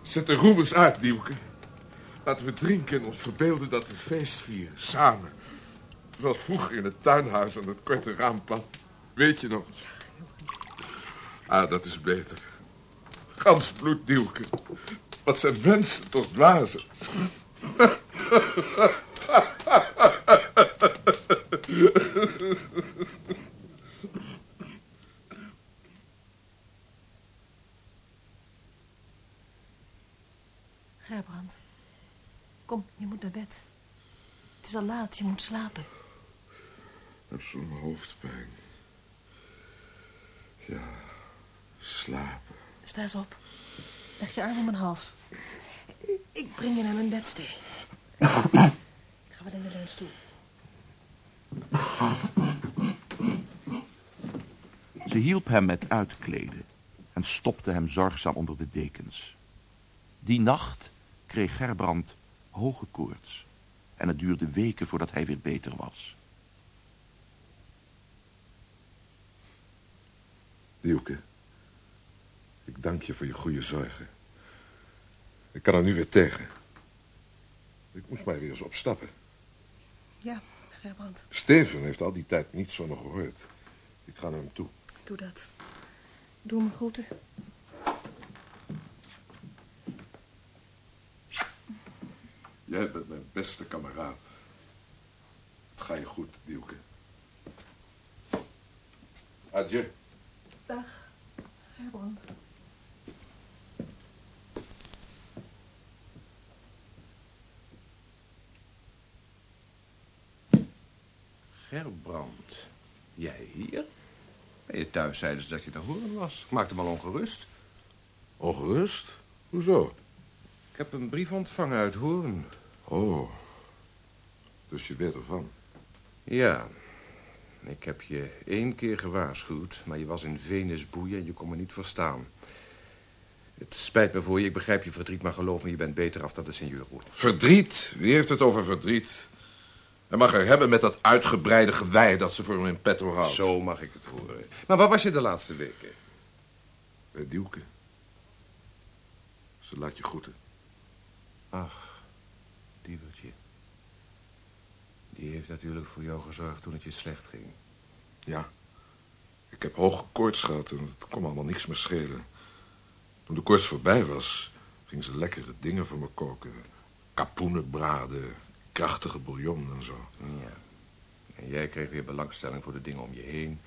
Zet de roemers uit, Dielke. Laten we drinken en ons verbeelden dat we feest vieren, samen. Zoals vroeger in het tuinhuis aan het korte raamplat. Weet je nog? Ah, dat is beter. Gans bloed, Dielke. Wat zijn mensen toch dwazen. Gerbrand. Kom, je moet naar bed. Het is al laat, je moet slapen. Ik heb zo'n hoofdpijn. Ja, slapen. Sta eens op. Leg je arm om mijn hals. Ik breng je naar mijn bedstee. Ik ga wel in de leunstoel. Ze hielp hem met uitkleden en stopte hem zorgzaam onder de dekens. Die nacht kreeg Gerbrand hoge koorts en het duurde weken voordat hij weer beter was. Dielke, ik dank je voor je goede zorgen. Ik kan er nu weer tegen. Ik moest maar weer eens opstappen. Ja, Gerbrand. Steven heeft al die tijd niets van me gehoord. Ik ga naar hem toe. Doe dat. Doe me groeten. Jij bent mijn beste kameraad. Het ga je goed, Dielke. Adieu. Dag, Gerbrand. Gerbrand, jij hier? Ben je thuis zeiden ze dat je te horen was. Ik maakte me al ongerust. Ongerust? Hoezo? Ik heb een brief ontvangen uit Hoorn. Oh, dus je weet ervan. Ja, ik heb je één keer gewaarschuwd, maar je was in Venus boeien en je kon me niet verstaan. Het spijt me voor je, ik begrijp je verdriet, maar geloof me, je bent beter af dan de senior. Verdriet? Wie heeft het over verdriet? Hij mag er hebben met dat uitgebreide gewei dat ze voor hem in petto houdt. Zo mag ik het horen. Maar waar was je de laatste weken? Bij Dielke. Ze laat je groeten. Ach, dieveltje. Die heeft natuurlijk voor jou gezorgd toen het je slecht ging. Ja. Ik heb hoge koorts gehad en het kon me allemaal niks meer schelen. Toen de koorts voorbij was, ging ze lekkere dingen voor me koken. Kapoenen braden, krachtige bouillon en zo. Ja. En jij kreeg weer belangstelling voor de dingen om je heen.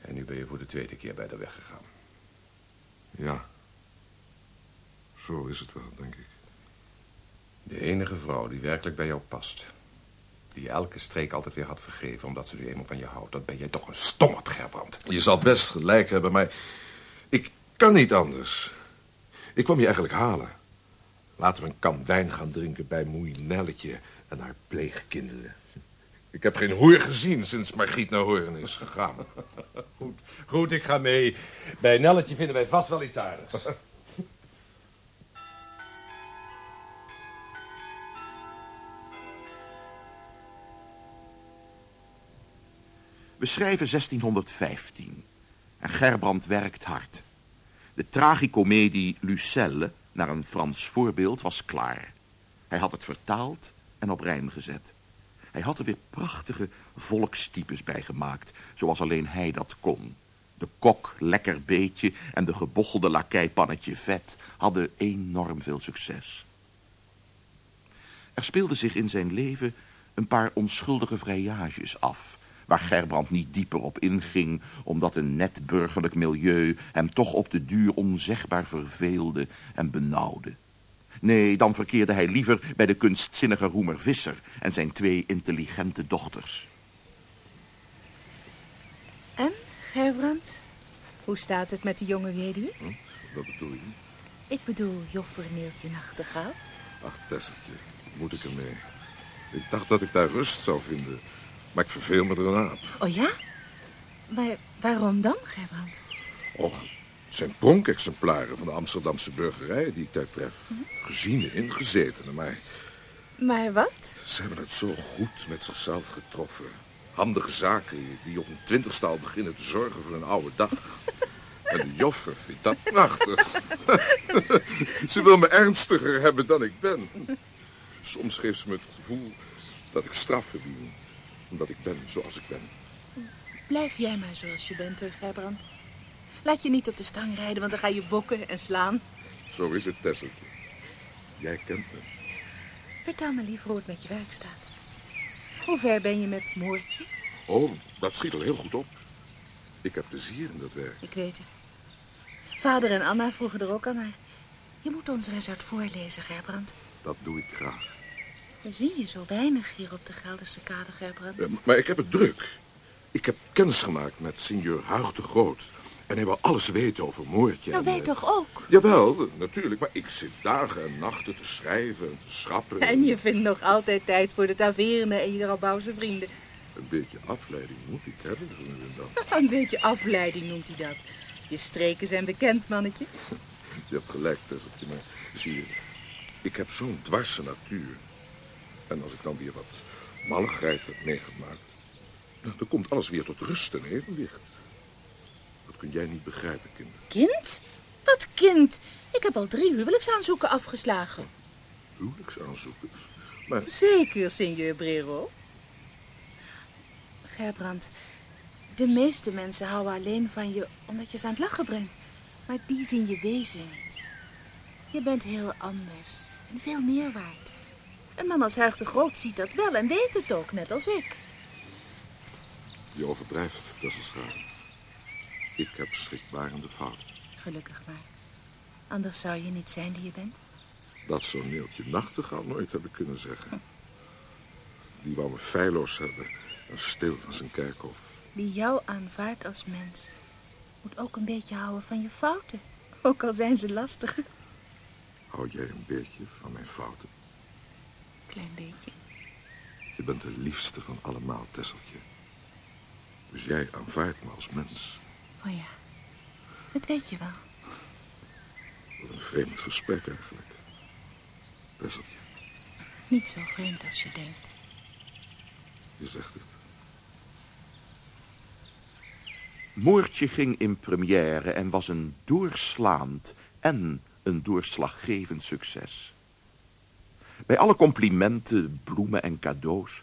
En nu ben je voor de tweede keer bij de weg gegaan. Ja. Zo is het wel, denk ik. De enige vrouw die werkelijk bij jou past. Die je elke streek altijd weer had vergeven omdat ze nu eenmaal van je houdt. Dat ben jij toch een stommerd, Gerbrand. Je zal best gelijk hebben, maar ik kan niet anders. Ik kwam je eigenlijk halen. Laten we een kan wijn gaan drinken bij moei Nelletje en haar pleegkinderen. Ik heb geen hoer gezien sinds Margriet naar Hoorn is gegaan. Goed, goed, ik ga mee. Bij Nelletje vinden wij vast wel iets aardigs. We schrijven 1615 en Gerbrand werkt hard. De tragicomedie Lucelle, naar een Frans voorbeeld, was klaar. Hij had het vertaald en op rijm gezet. Hij had er weer prachtige volkstypes bij gemaakt, zoals alleen hij dat kon. De kok, lekker beetje en de gebochelde lakeipannetje vet hadden enorm veel succes. Er speelde zich in zijn leven een paar onschuldige vrijages af waar Gerbrand niet dieper op inging... omdat een net burgerlijk milieu hem toch op de duur onzegbaar verveelde en benauwde. Nee, dan verkeerde hij liever bij de kunstzinnige Roemer Visser... en zijn twee intelligente dochters. En, Gerbrand? Hoe staat het met de jonge weduwe? Hm? Wat bedoel je? Ik bedoel Joffer Neeltje Nachtegaal. Ach, Tesseltje, moet ik ermee? Ik dacht dat ik daar rust zou vinden... Maar ik verveel me er een aap. Oh ja? Maar waarom dan, Gerbrand? Och, het zijn pronkexemplaren van de Amsterdamse burgerij die ik daar tref. Hm? Geziene ingezetenen, maar... Maar wat? Ze hebben het zo goed met zichzelf getroffen. Handige zaken die op een twintigste al beginnen te zorgen voor een oude dag. En de joffer vindt dat prachtig. ze wil me ernstiger hebben dan ik ben. Soms geeft ze me het gevoel dat ik straf verdien omdat ik ben zoals ik ben. Blijf jij maar zoals je bent, hoor, Gerbrand. Laat je niet op de stang rijden, want dan ga je bokken en slaan. Zo is het, Tesseltje. Jij kent me. Vertel me liever hoe het met je werk staat. Hoe ver ben je met Moortje? Oh, dat schiet al heel goed op. Ik heb plezier in dat werk. Ik weet het. Vader en Anna vroegen er ook aan naar. Je moet ons er eens uit voorlezen, Gerbrand. Dat doe ik graag. We zien je zo weinig hier op de Gelderse kade, Gerbrand. maar ik heb het druk. Ik heb kennis gemaakt met sinjeur Huig de Groot. En hij wil alles weten over Moortje. Nou, en, wij toch ook? Jawel, natuurlijk. Maar ik zit dagen en nachten te schrijven en te schrappen. En je vindt nog altijd tijd voor de taverne en je Rabouwse vrienden. Een beetje afleiding moet ik hebben, zo nu en dan. Een beetje afleiding noemt hij dat. Je streken zijn bekend, mannetje. Je hebt gelijk, Tesseltje, maar zie je... Ik heb zo'n dwarse natuur. En als ik dan weer wat malligheid heb meegemaakt... dan komt alles weer tot rust en evenwicht. Dat kun jij niet begrijpen, kind. Kind? Wat kind? Ik heb al drie huwelijksaanzoeken afgeslagen. Huwelijksaanzoeken? Maar... Zeker, sinjeur Brero. Gerbrand, de meeste mensen houden alleen van je omdat je ze aan het lachen brengt. Maar die zien je wezen niet. Je bent heel anders en veel meer waard. Een man als Huig de Groot ziet dat wel en weet het ook, net als ik. Je overdrijft, Tesselschaar. Ik heb schrikbarende fouten. Gelukkig maar. Anders zou je niet zijn die je bent. Dat zou Neeltje Nachtegaal nooit hebben kunnen zeggen. Die wou me feilloos hebben en stil van zijn kerkhof. Wie jou aanvaardt als mens, moet ook een beetje houden van je fouten. Ook al zijn ze lastig. Hou jij een beetje van mijn fouten? Klein beetje. Je bent de liefste van allemaal, Tesseltje. Dus jij aanvaardt me als mens. Oh ja, dat weet je wel. Wat een vreemd gesprek eigenlijk. Tesseltje. Niet zo vreemd als je denkt. Je zegt het. Moortje ging in première en was een doorslaand en een doorslaggevend succes. Bij alle complimenten, bloemen en cadeaus...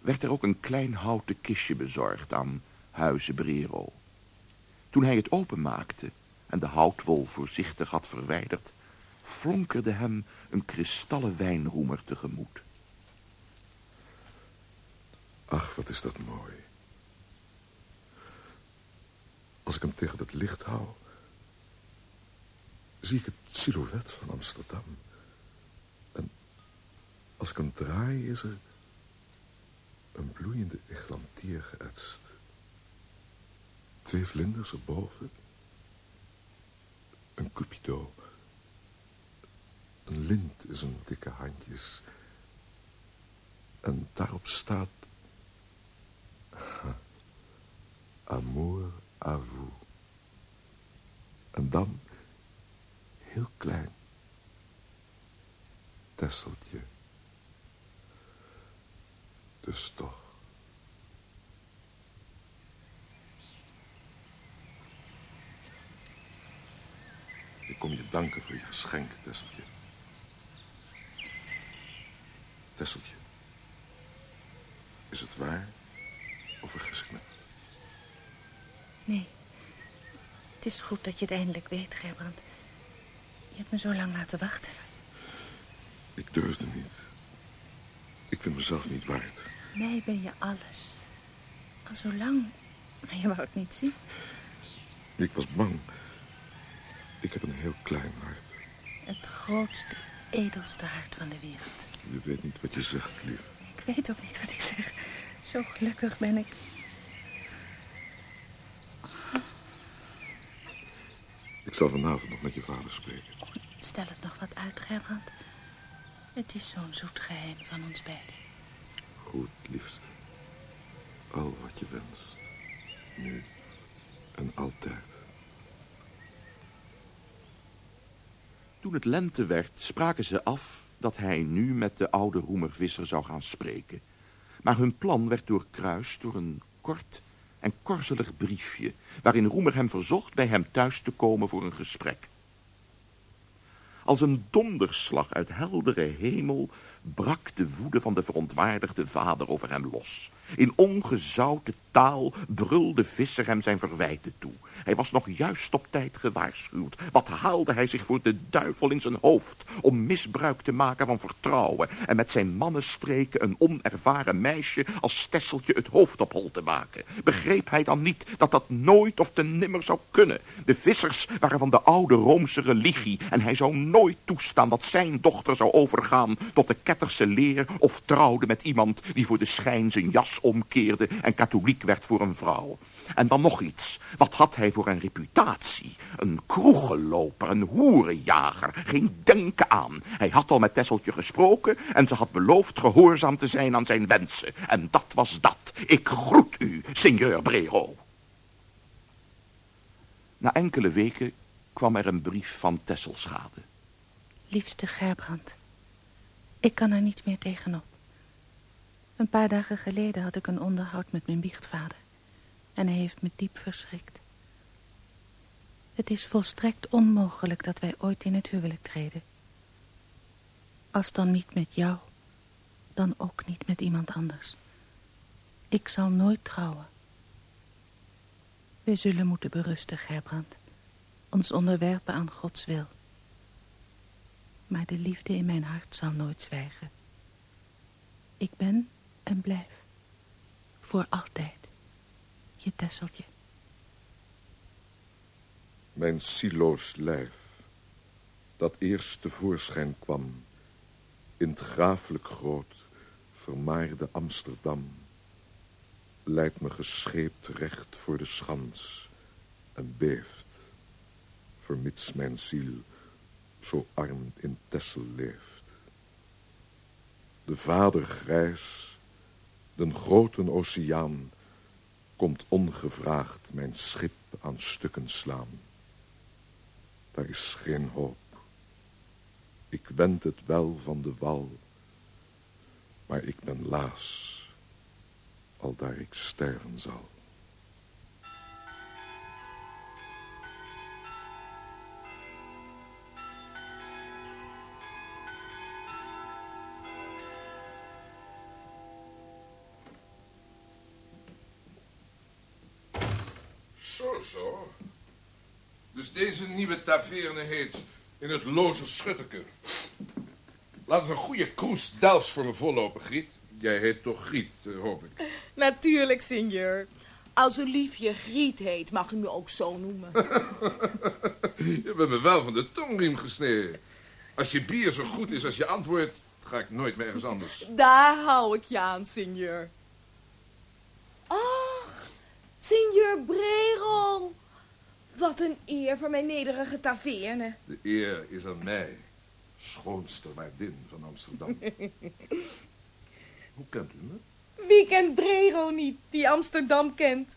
werd er ook een klein houten kistje bezorgd aan Huize Brero. Toen hij het openmaakte en de houtwol voorzichtig had verwijderd... flonkerde hem een kristallen wijnroemer tegemoet. Ach, wat is dat mooi. Als ik hem tegen het licht hou... zie ik het silhouet van Amsterdam... Als ik hem draai, is er een bloeiende eglantier geëtst. Twee vlinders erboven. Een cupido. Een lint in zijn dikke handjes. En daarop staat... Amour à vous. En dan, heel klein, Tesseltje. Dus toch. Ik kom je danken voor je geschenk, Tesseltje. Tesseltje. Is het waar? Of vergis ik me? Nee. Het is goed dat je het eindelijk weet, Gerbrand. Je hebt me zo lang laten wachten. Ik durfde niet. Ik vind mezelf niet waard. Mij ben je alles. Al zo lang. Maar je wou het niet zien. Ik was bang. Ik heb een heel klein hart. Het grootste, edelste hart van de wereld. Je weet niet wat je zegt, lief. Ik weet ook niet wat ik zeg. Zo gelukkig ben ik. Ik zal vanavond nog met je vader spreken. Stel het nog wat uit, Gerbrand. Het is zo'n zoet geheim van ons beiden. Goed, liefste. Al wat je wenst. Nu en altijd. Toen het lente werd, spraken ze af dat hij nu met de oude roemervisser zou gaan spreken. Maar hun plan werd doorkruist door een kort en korzelig briefje... waarin Roemer hem verzocht bij hem thuis te komen voor een gesprek. Als een donderslag uit heldere hemel brak de woede van de verontwaardigde vader over hem los. In ongezouten taal brulde Visser hem zijn verwijten toe. Hij was nog juist op tijd gewaarschuwd. Wat haalde hij zich voor de duivel in zijn hoofd... om misbruik te maken van vertrouwen... en met zijn mannenstreken een onervaren meisje als Tesseltje het hoofd op hol te maken? Begreep hij dan niet dat dat nooit of te nimmer zou kunnen? De vissers waren van de oude Roomse religie... en hij zou nooit toestaan dat zijn dochter zou overgaan... tot de ketterse leer of trouwde met iemand... die voor de schijn zijn jas omkeerde en katholiek werd voor een vrouw. En dan nog iets. Wat had hij voor een reputatie? Een kroegeloper, een hoerenjager. Geen denken aan. Hij had al met Tesseltje gesproken en ze had beloofd gehoorzaam te zijn aan zijn wensen. En dat was dat. Ik groet u, signor Brero. Na enkele weken kwam er een brief van Tesselschade. Liefste Gerbrand, ik kan er niet meer tegenop. Een paar dagen geleden had ik een onderhoud met mijn biechtvader. En hij heeft me diep verschrikt. Het is volstrekt onmogelijk dat wij ooit in het huwelijk treden. Als dan niet met jou, dan ook niet met iemand anders. Ik zal nooit trouwen. We zullen moeten berusten, Gerbrand. Ons onderwerpen aan Gods wil. Maar de liefde in mijn hart zal nooit zwijgen. Ik ben en blijf. Voor altijd. Je Tesseltje. Mijn siloos lijf, dat eerst tevoorschijn kwam... in het grafelijk groot, vermaarde Amsterdam... leidt me gescheept recht voor de schans en beeft... vermits mijn ziel zo arm in Tessel leeft. De vader grijs, den groten oceaan komt ongevraagd mijn schip aan stukken slaan. Daar is geen hoop. Ik wend het wel van de wal, maar ik ben laas, al daar ik sterven zal. Deze nieuwe taverne heet In het Loze Schutteke. Laat eens een goede kroes Delfts voor me vollopen, Griet. Jij heet toch Griet, eh, hoop ik. Natuurlijk, sinjeur. Als uw liefje Griet heet, mag u me ook zo noemen. Je bent me wel van de tongriem gesneden. Als je bier zo goed is als je antwoord, ga ik nooit meer ergens anders. Daar hou ik je aan, sinjeur. Ach, sinjeur Brero. Wat een eer voor mijn nederige taverne. De eer is aan mij, schoonste waardin van Amsterdam. Hoe kent u me? Wie kent Brero niet, die Amsterdam kent?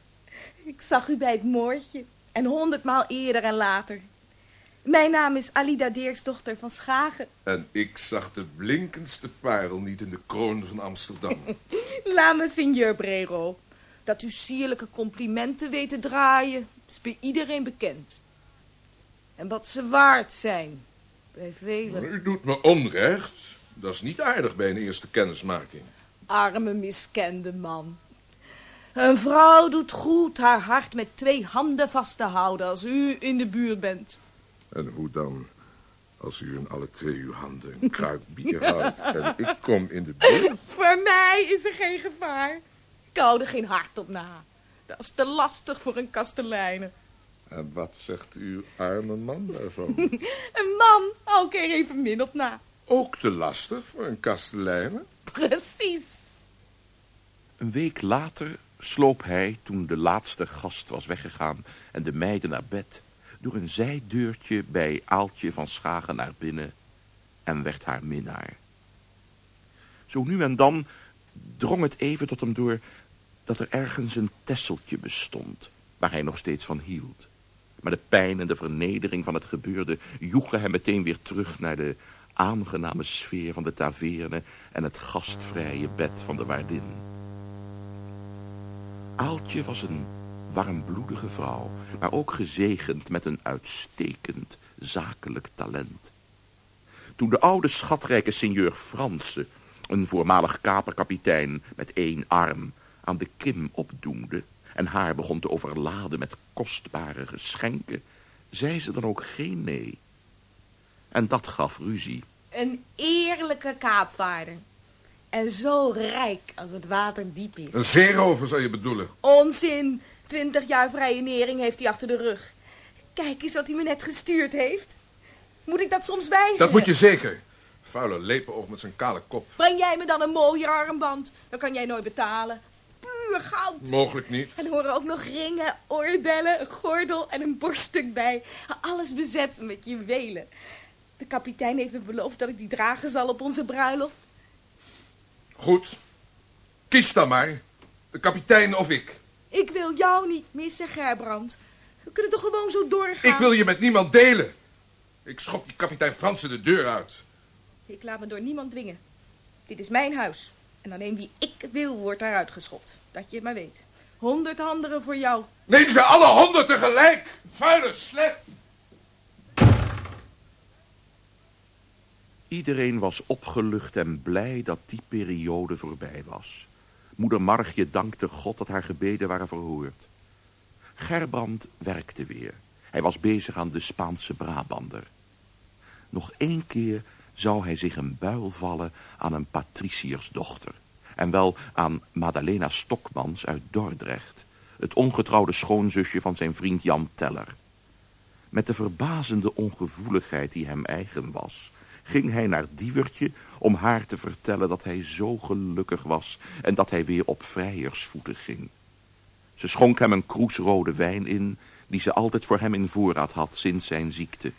Ik zag u bij het moordje en honderdmaal eerder en later. Mijn naam is Alida Deersdochter van Schagen. En ik zag de blinkendste parel niet in de kroon van Amsterdam. Laat me, sinjeur Brero. Dat u sierlijke complimenten weet te draaien, is bij iedereen bekend. En wat ze waard zijn, bij velen. U doet me onrecht. Dat is niet aardig bij een eerste kennismaking. Arme miskende man. Een vrouw doet goed haar hart met twee handen vast te houden als u in de buurt bent. En hoe dan, als u in alle twee uw handen een kruik bier houdt en ik kom in de buurt? Voor mij is er geen gevaar. Ik hou er geen hart op na. Dat is te lastig voor een kasteleine. En wat zegt uw arme man daarvan? Een man hou ik er even min op na. Ook te lastig voor een kasteleine? Precies. Een week later sloop hij, toen de laatste gast was weggegaan en de meiden naar bed, door een zijdeurtje bij Aaltje van Schagen naar binnen en werd haar minnaar. Zo nu en dan drong het even tot hem door dat er ergens een tesseltje bestond, waar hij nog steeds van hield. Maar de pijn en de vernedering van het gebeurde joegen hem meteen weer terug naar de aangename sfeer van de taverne en het gastvrije bed van de waardin. Aaltje was een warmbloedige vrouw, maar ook gezegend met een uitstekend zakelijk talent. Toen de oude schatrijke sinjeur Franse, een voormalig kaperkapitein met één arm, aan de kim opdoemde en haar begon te overladen met kostbare geschenken, zei ze dan ook geen nee. En dat gaf ruzie. Een eerlijke kaapvaarder. En zo rijk als het water diep is. Een zeerover zou je bedoelen. Onzin. Twintig jaar vrije nering heeft hij achter de rug. Kijk eens wat hij me net gestuurd heeft. Moet ik dat soms weigeren? Dat moet je zeker. Vuile lepenoog met zijn kale kop. Breng jij me dan een mooie armband? Dan kan jij nooit betalen. Puur goud. Mogelijk niet. En er horen ook nog ringen, oorbellen, een gordel en een borststuk bij. Alles bezet met juwelen. De kapitein heeft me beloofd dat ik die dragen zal op onze bruiloft. Goed. Kies dan maar. De kapitein of ik. Ik wil jou niet missen, Gerbrand. We kunnen toch gewoon zo doorgaan? Ik wil je met niemand delen. Ik schop die kapitein Fransen de deur uit. Ik laat me door niemand dwingen. Dit is mijn huis. En alleen wie ik wil wordt daaruit geschopt. Dat je het maar weet. Honderd anderen voor jou. Neem ze alle honderd tegelijk. Vuile slet. Iedereen was opgelucht en blij dat die periode voorbij was. Moeder Margje dankte God dat haar gebeden waren verhoord. Gerbrand werkte weer. Hij was bezig aan de Spaanse Brabander. Nog één keer zou hij zich een buil vallen aan een patriciersdochter. En wel aan Madalena Stokmans uit Dordrecht. Het ongetrouwde schoonzusje van zijn vriend Jan Teller. Met de verbazende ongevoeligheid die hem eigen was ging hij naar Diewertje om haar te vertellen dat hij zo gelukkig was en dat hij weer op vrijersvoeten ging. Ze schonk hem een kroes rode wijn in, die ze altijd voor hem in voorraad had sinds zijn ziekte.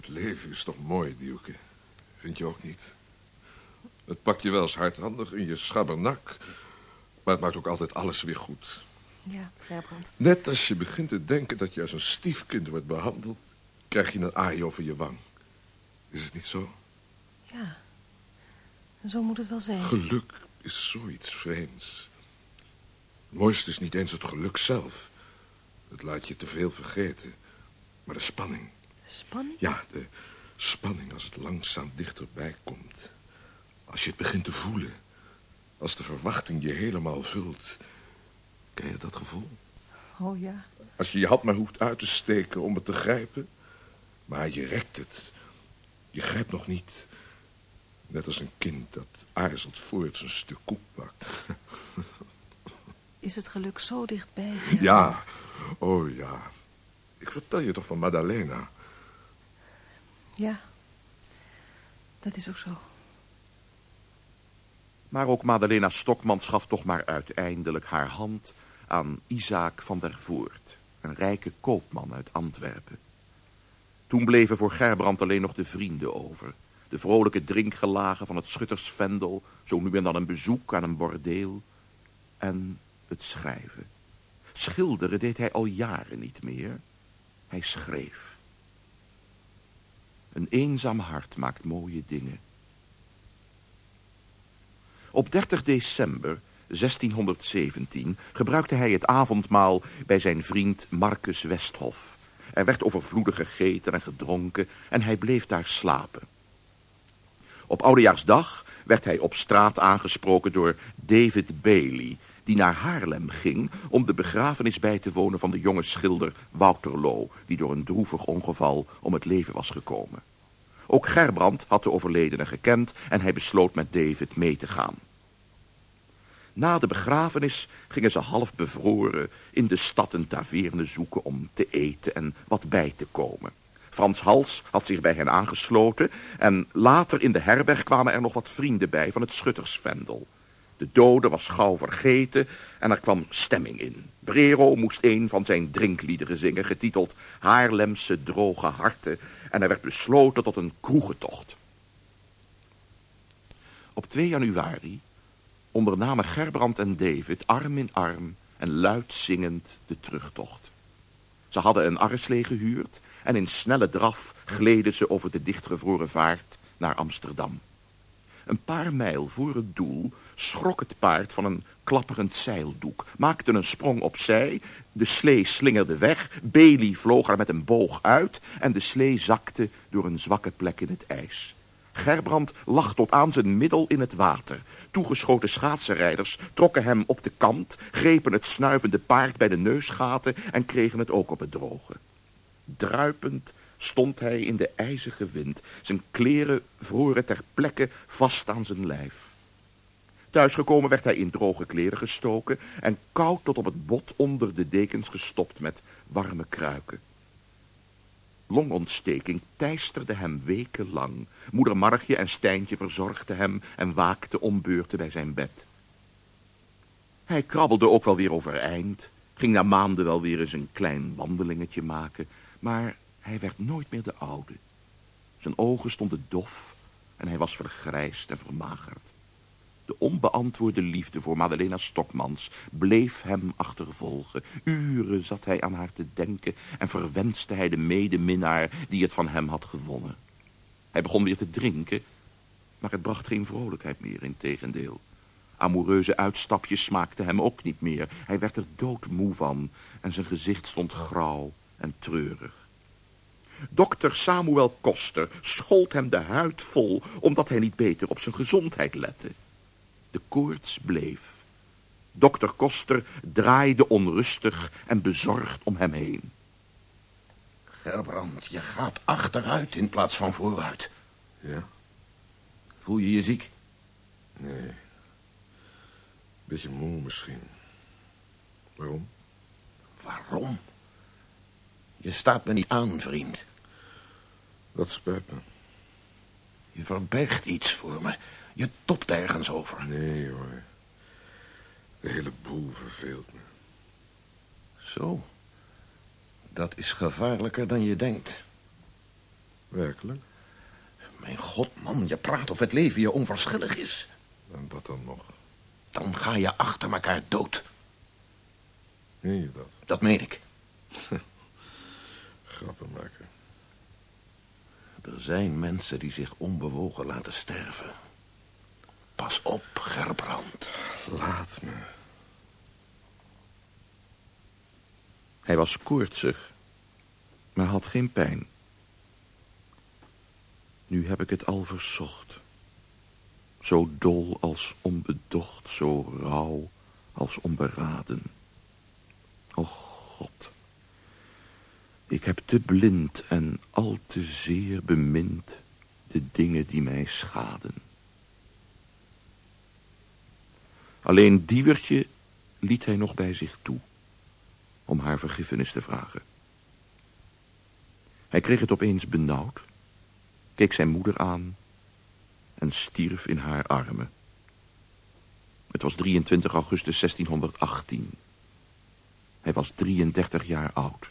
Het leven is toch mooi, Dieuke. Vind je ook niet? Het pakt je wel eens hardhandig in je schabbernak, maar het maakt ook altijd alles weer goed. Ja, Gerbrand. Net als je begint te denken dat je als een stiefkind wordt behandeld, krijg je een aai over je wang. Is het niet zo? Ja, zo moet het wel zijn. Geluk is zoiets vreemds. Het mooiste is niet eens het geluk zelf. Het laat je te veel vergeten. Maar de spanning. Spanning? Ja, de spanning als het langzaam dichterbij komt. Als je het begint te voelen. Als de verwachting je helemaal vult. Ken je dat gevoel? Oh ja. Als je je hand maar hoeft uit te steken om het te grijpen. Maar je rekt het. Je grijpt nog niet. Net als een kind dat aarzelt voor het zijn stuk koek pakt. Is het geluk zo dichtbij? Ja, oh ja. Ik vertel je toch van Madalena. Ja, dat is ook zo. Maar ook Madalena Stokman gaf toch maar uiteindelijk haar hand aan Isaak van der Voort, een rijke koopman uit Antwerpen. Toen bleven voor Gerbrand alleen nog de vrienden over. De vrolijke drinkgelagen van het schuttersvendel, zo nu en dan een bezoek aan een bordeel. En het schrijven. Schilderen deed hij al jaren niet meer. Hij schreef. Een eenzaam hart maakt mooie dingen. Op 30 december 1617 gebruikte hij het avondmaal bij zijn vriend Marcus Westhof. Er werd overvloedig gegeten en gedronken en hij bleef daar slapen. Op Oudejaarsdag werd hij op straat aangesproken door David Bailey... die naar Haarlem ging om de begrafenis bij te wonen van de jonge schilder Wouter Lo... die door een droevig ongeval om het leven was gekomen. Ook Gerbrand had de overledene gekend en hij besloot met David mee te gaan. Na de begrafenis gingen ze half bevroren in de stad een taverne zoeken om te eten en wat bij te komen. Frans Hals had zich bij hen aangesloten en later in de herberg kwamen er nog wat vrienden bij van het schuttersvendel. De dode was gauw vergeten en er kwam stemming in. Brero moest een van zijn drinkliederen zingen, getiteld Haarlemse droge harten, en er werd besloten tot een kroegentocht. Op 2 januari ondernamen Gerbrand en David arm in arm en luid zingend de terugtocht. Ze hadden een arreslee gehuurd en in snelle draf gleden ze over de dichtgevroren vaart naar Amsterdam. Een paar mijl voor het doel schrok het paard van een klapperend zeildoek, maakte een sprong opzij, de slee slingerde weg, Bailey vloog er met een boog uit en de slee zakte door een zwakke plek in het ijs. Gerbrand lag tot aan zijn middel in het water. Toegeschoten schaatsenrijders trokken hem op de kant, grepen het snuivende paard bij de neusgaten en kregen het ook op het droge. Druipend stond hij in de ijzige wind. Zijn kleren vroren ter plekke vast aan zijn lijf. Thuisgekomen werd hij in droge kleren gestoken en koud tot op het bot onder de dekens gestopt met warme kruiken. Longontsteking teisterde hem wekenlang. Moeder Margje en Stijntje verzorgden hem en waakten om beurten bij zijn bed. Hij krabbelde ook wel weer overeind, ging na maanden wel weer eens een klein wandelingetje maken, maar hij werd nooit meer de oude. Zijn ogen stonden dof en hij was vergrijsd en vermagerd. De onbeantwoorde liefde voor Madalena Stokmans bleef hem achtervolgen. Uren zat hij aan haar te denken en verwenste hij de medeminnaar die het van hem had gewonnen. Hij begon weer te drinken, maar het bracht geen vrolijkheid meer, in tegendeel. Amoureuze uitstapjes smaakten hem ook niet meer. Hij werd er doodmoe van en zijn gezicht stond grauw en treurig. Dokter Samuel Koster schold hem de huid vol... omdat hij niet beter op zijn gezondheid lette. De koorts bleef. Dokter Koster draaide onrustig en bezorgd om hem heen. Gerbrand, je gaat achteruit in plaats van vooruit. Ja? Voel je je ziek? Nee. Beetje moe misschien. Waarom? Waarom? Je staat me niet aan, vriend. Dat spijt me. Je verbergt iets voor me. Je topt ergens over. Nee, hoor. De hele boel verveelt me. Zo. Dat is gevaarlijker dan je denkt. Werkelijk? Mijn god, man, je praat of het leven je onverschillig is. En wat dan nog? Dan ga je achter elkaar dood. Meen je dat? Dat meen ik. Grappen maken. Er zijn mensen die zich onbewogen laten sterven. Pas op, Gerbrand. Laat me. Hij was koortsig, maar had geen pijn. Nu heb ik het al verzocht. Zo dol als onbedocht, zo rauw als onberaden. O God, ik heb te blind en al te zeer bemind de dingen die mij schaden. Alleen Diewertje liet hij nog bij zich toe om haar vergiffenis te vragen. Hij kreeg het opeens benauwd, keek zijn moeder aan en stierf in haar armen. Het was 23 augustus 1618. Hij was 33 jaar oud.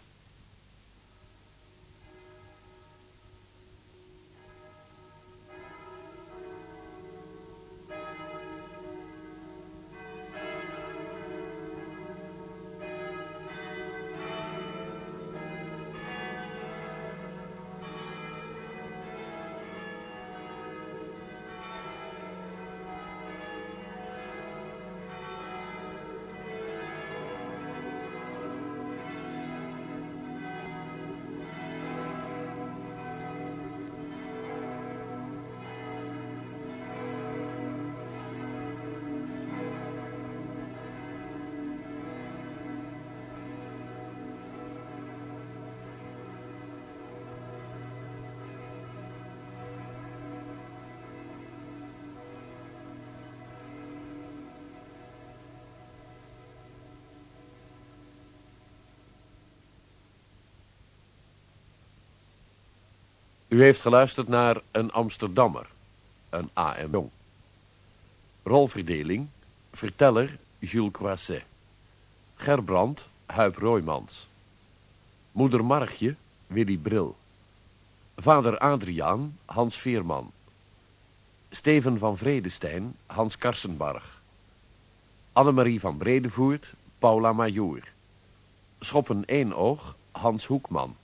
U heeft geluisterd naar Een Amsterdammer, een A.M. Jong. Rolverdeling, verteller Jules Croisset. Gerbrand, Huip Roymans. Moeder Margje, Willy Bril. Vader Adriaan, Hans Veerman. Steven van Vredestein, Hans Karsenbarg. Annemarie van Bredevoort, Paula Majoor. Schoppen Eenoog, Hans Hoekman.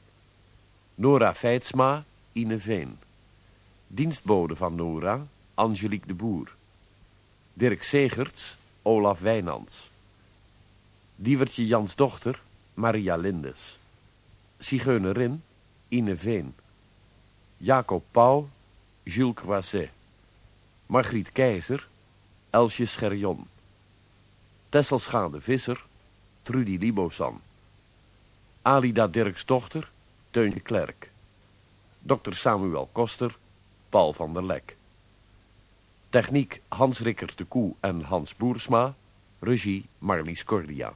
Nora Feitsma, Ine Veen. Dienstbode van Nora, Angelique de Boer. Dirk Segerts, Olaf Wijnands. Dievertje Jans dochter, Maria Lindes. Zigeunerin, Ine Veen. Jacob Pauw, Jules Croisset. Margriet Keizer, Elsje Scherjon. Tesselschade Visser, Trudy Libosan. Alida Dirks dochter, Teun Klerk. Dr. Samuel Koster, Paul van der Lek. Techniek Hans Rikker de Koe en Hans Boersma. Regie Marlies Cordia.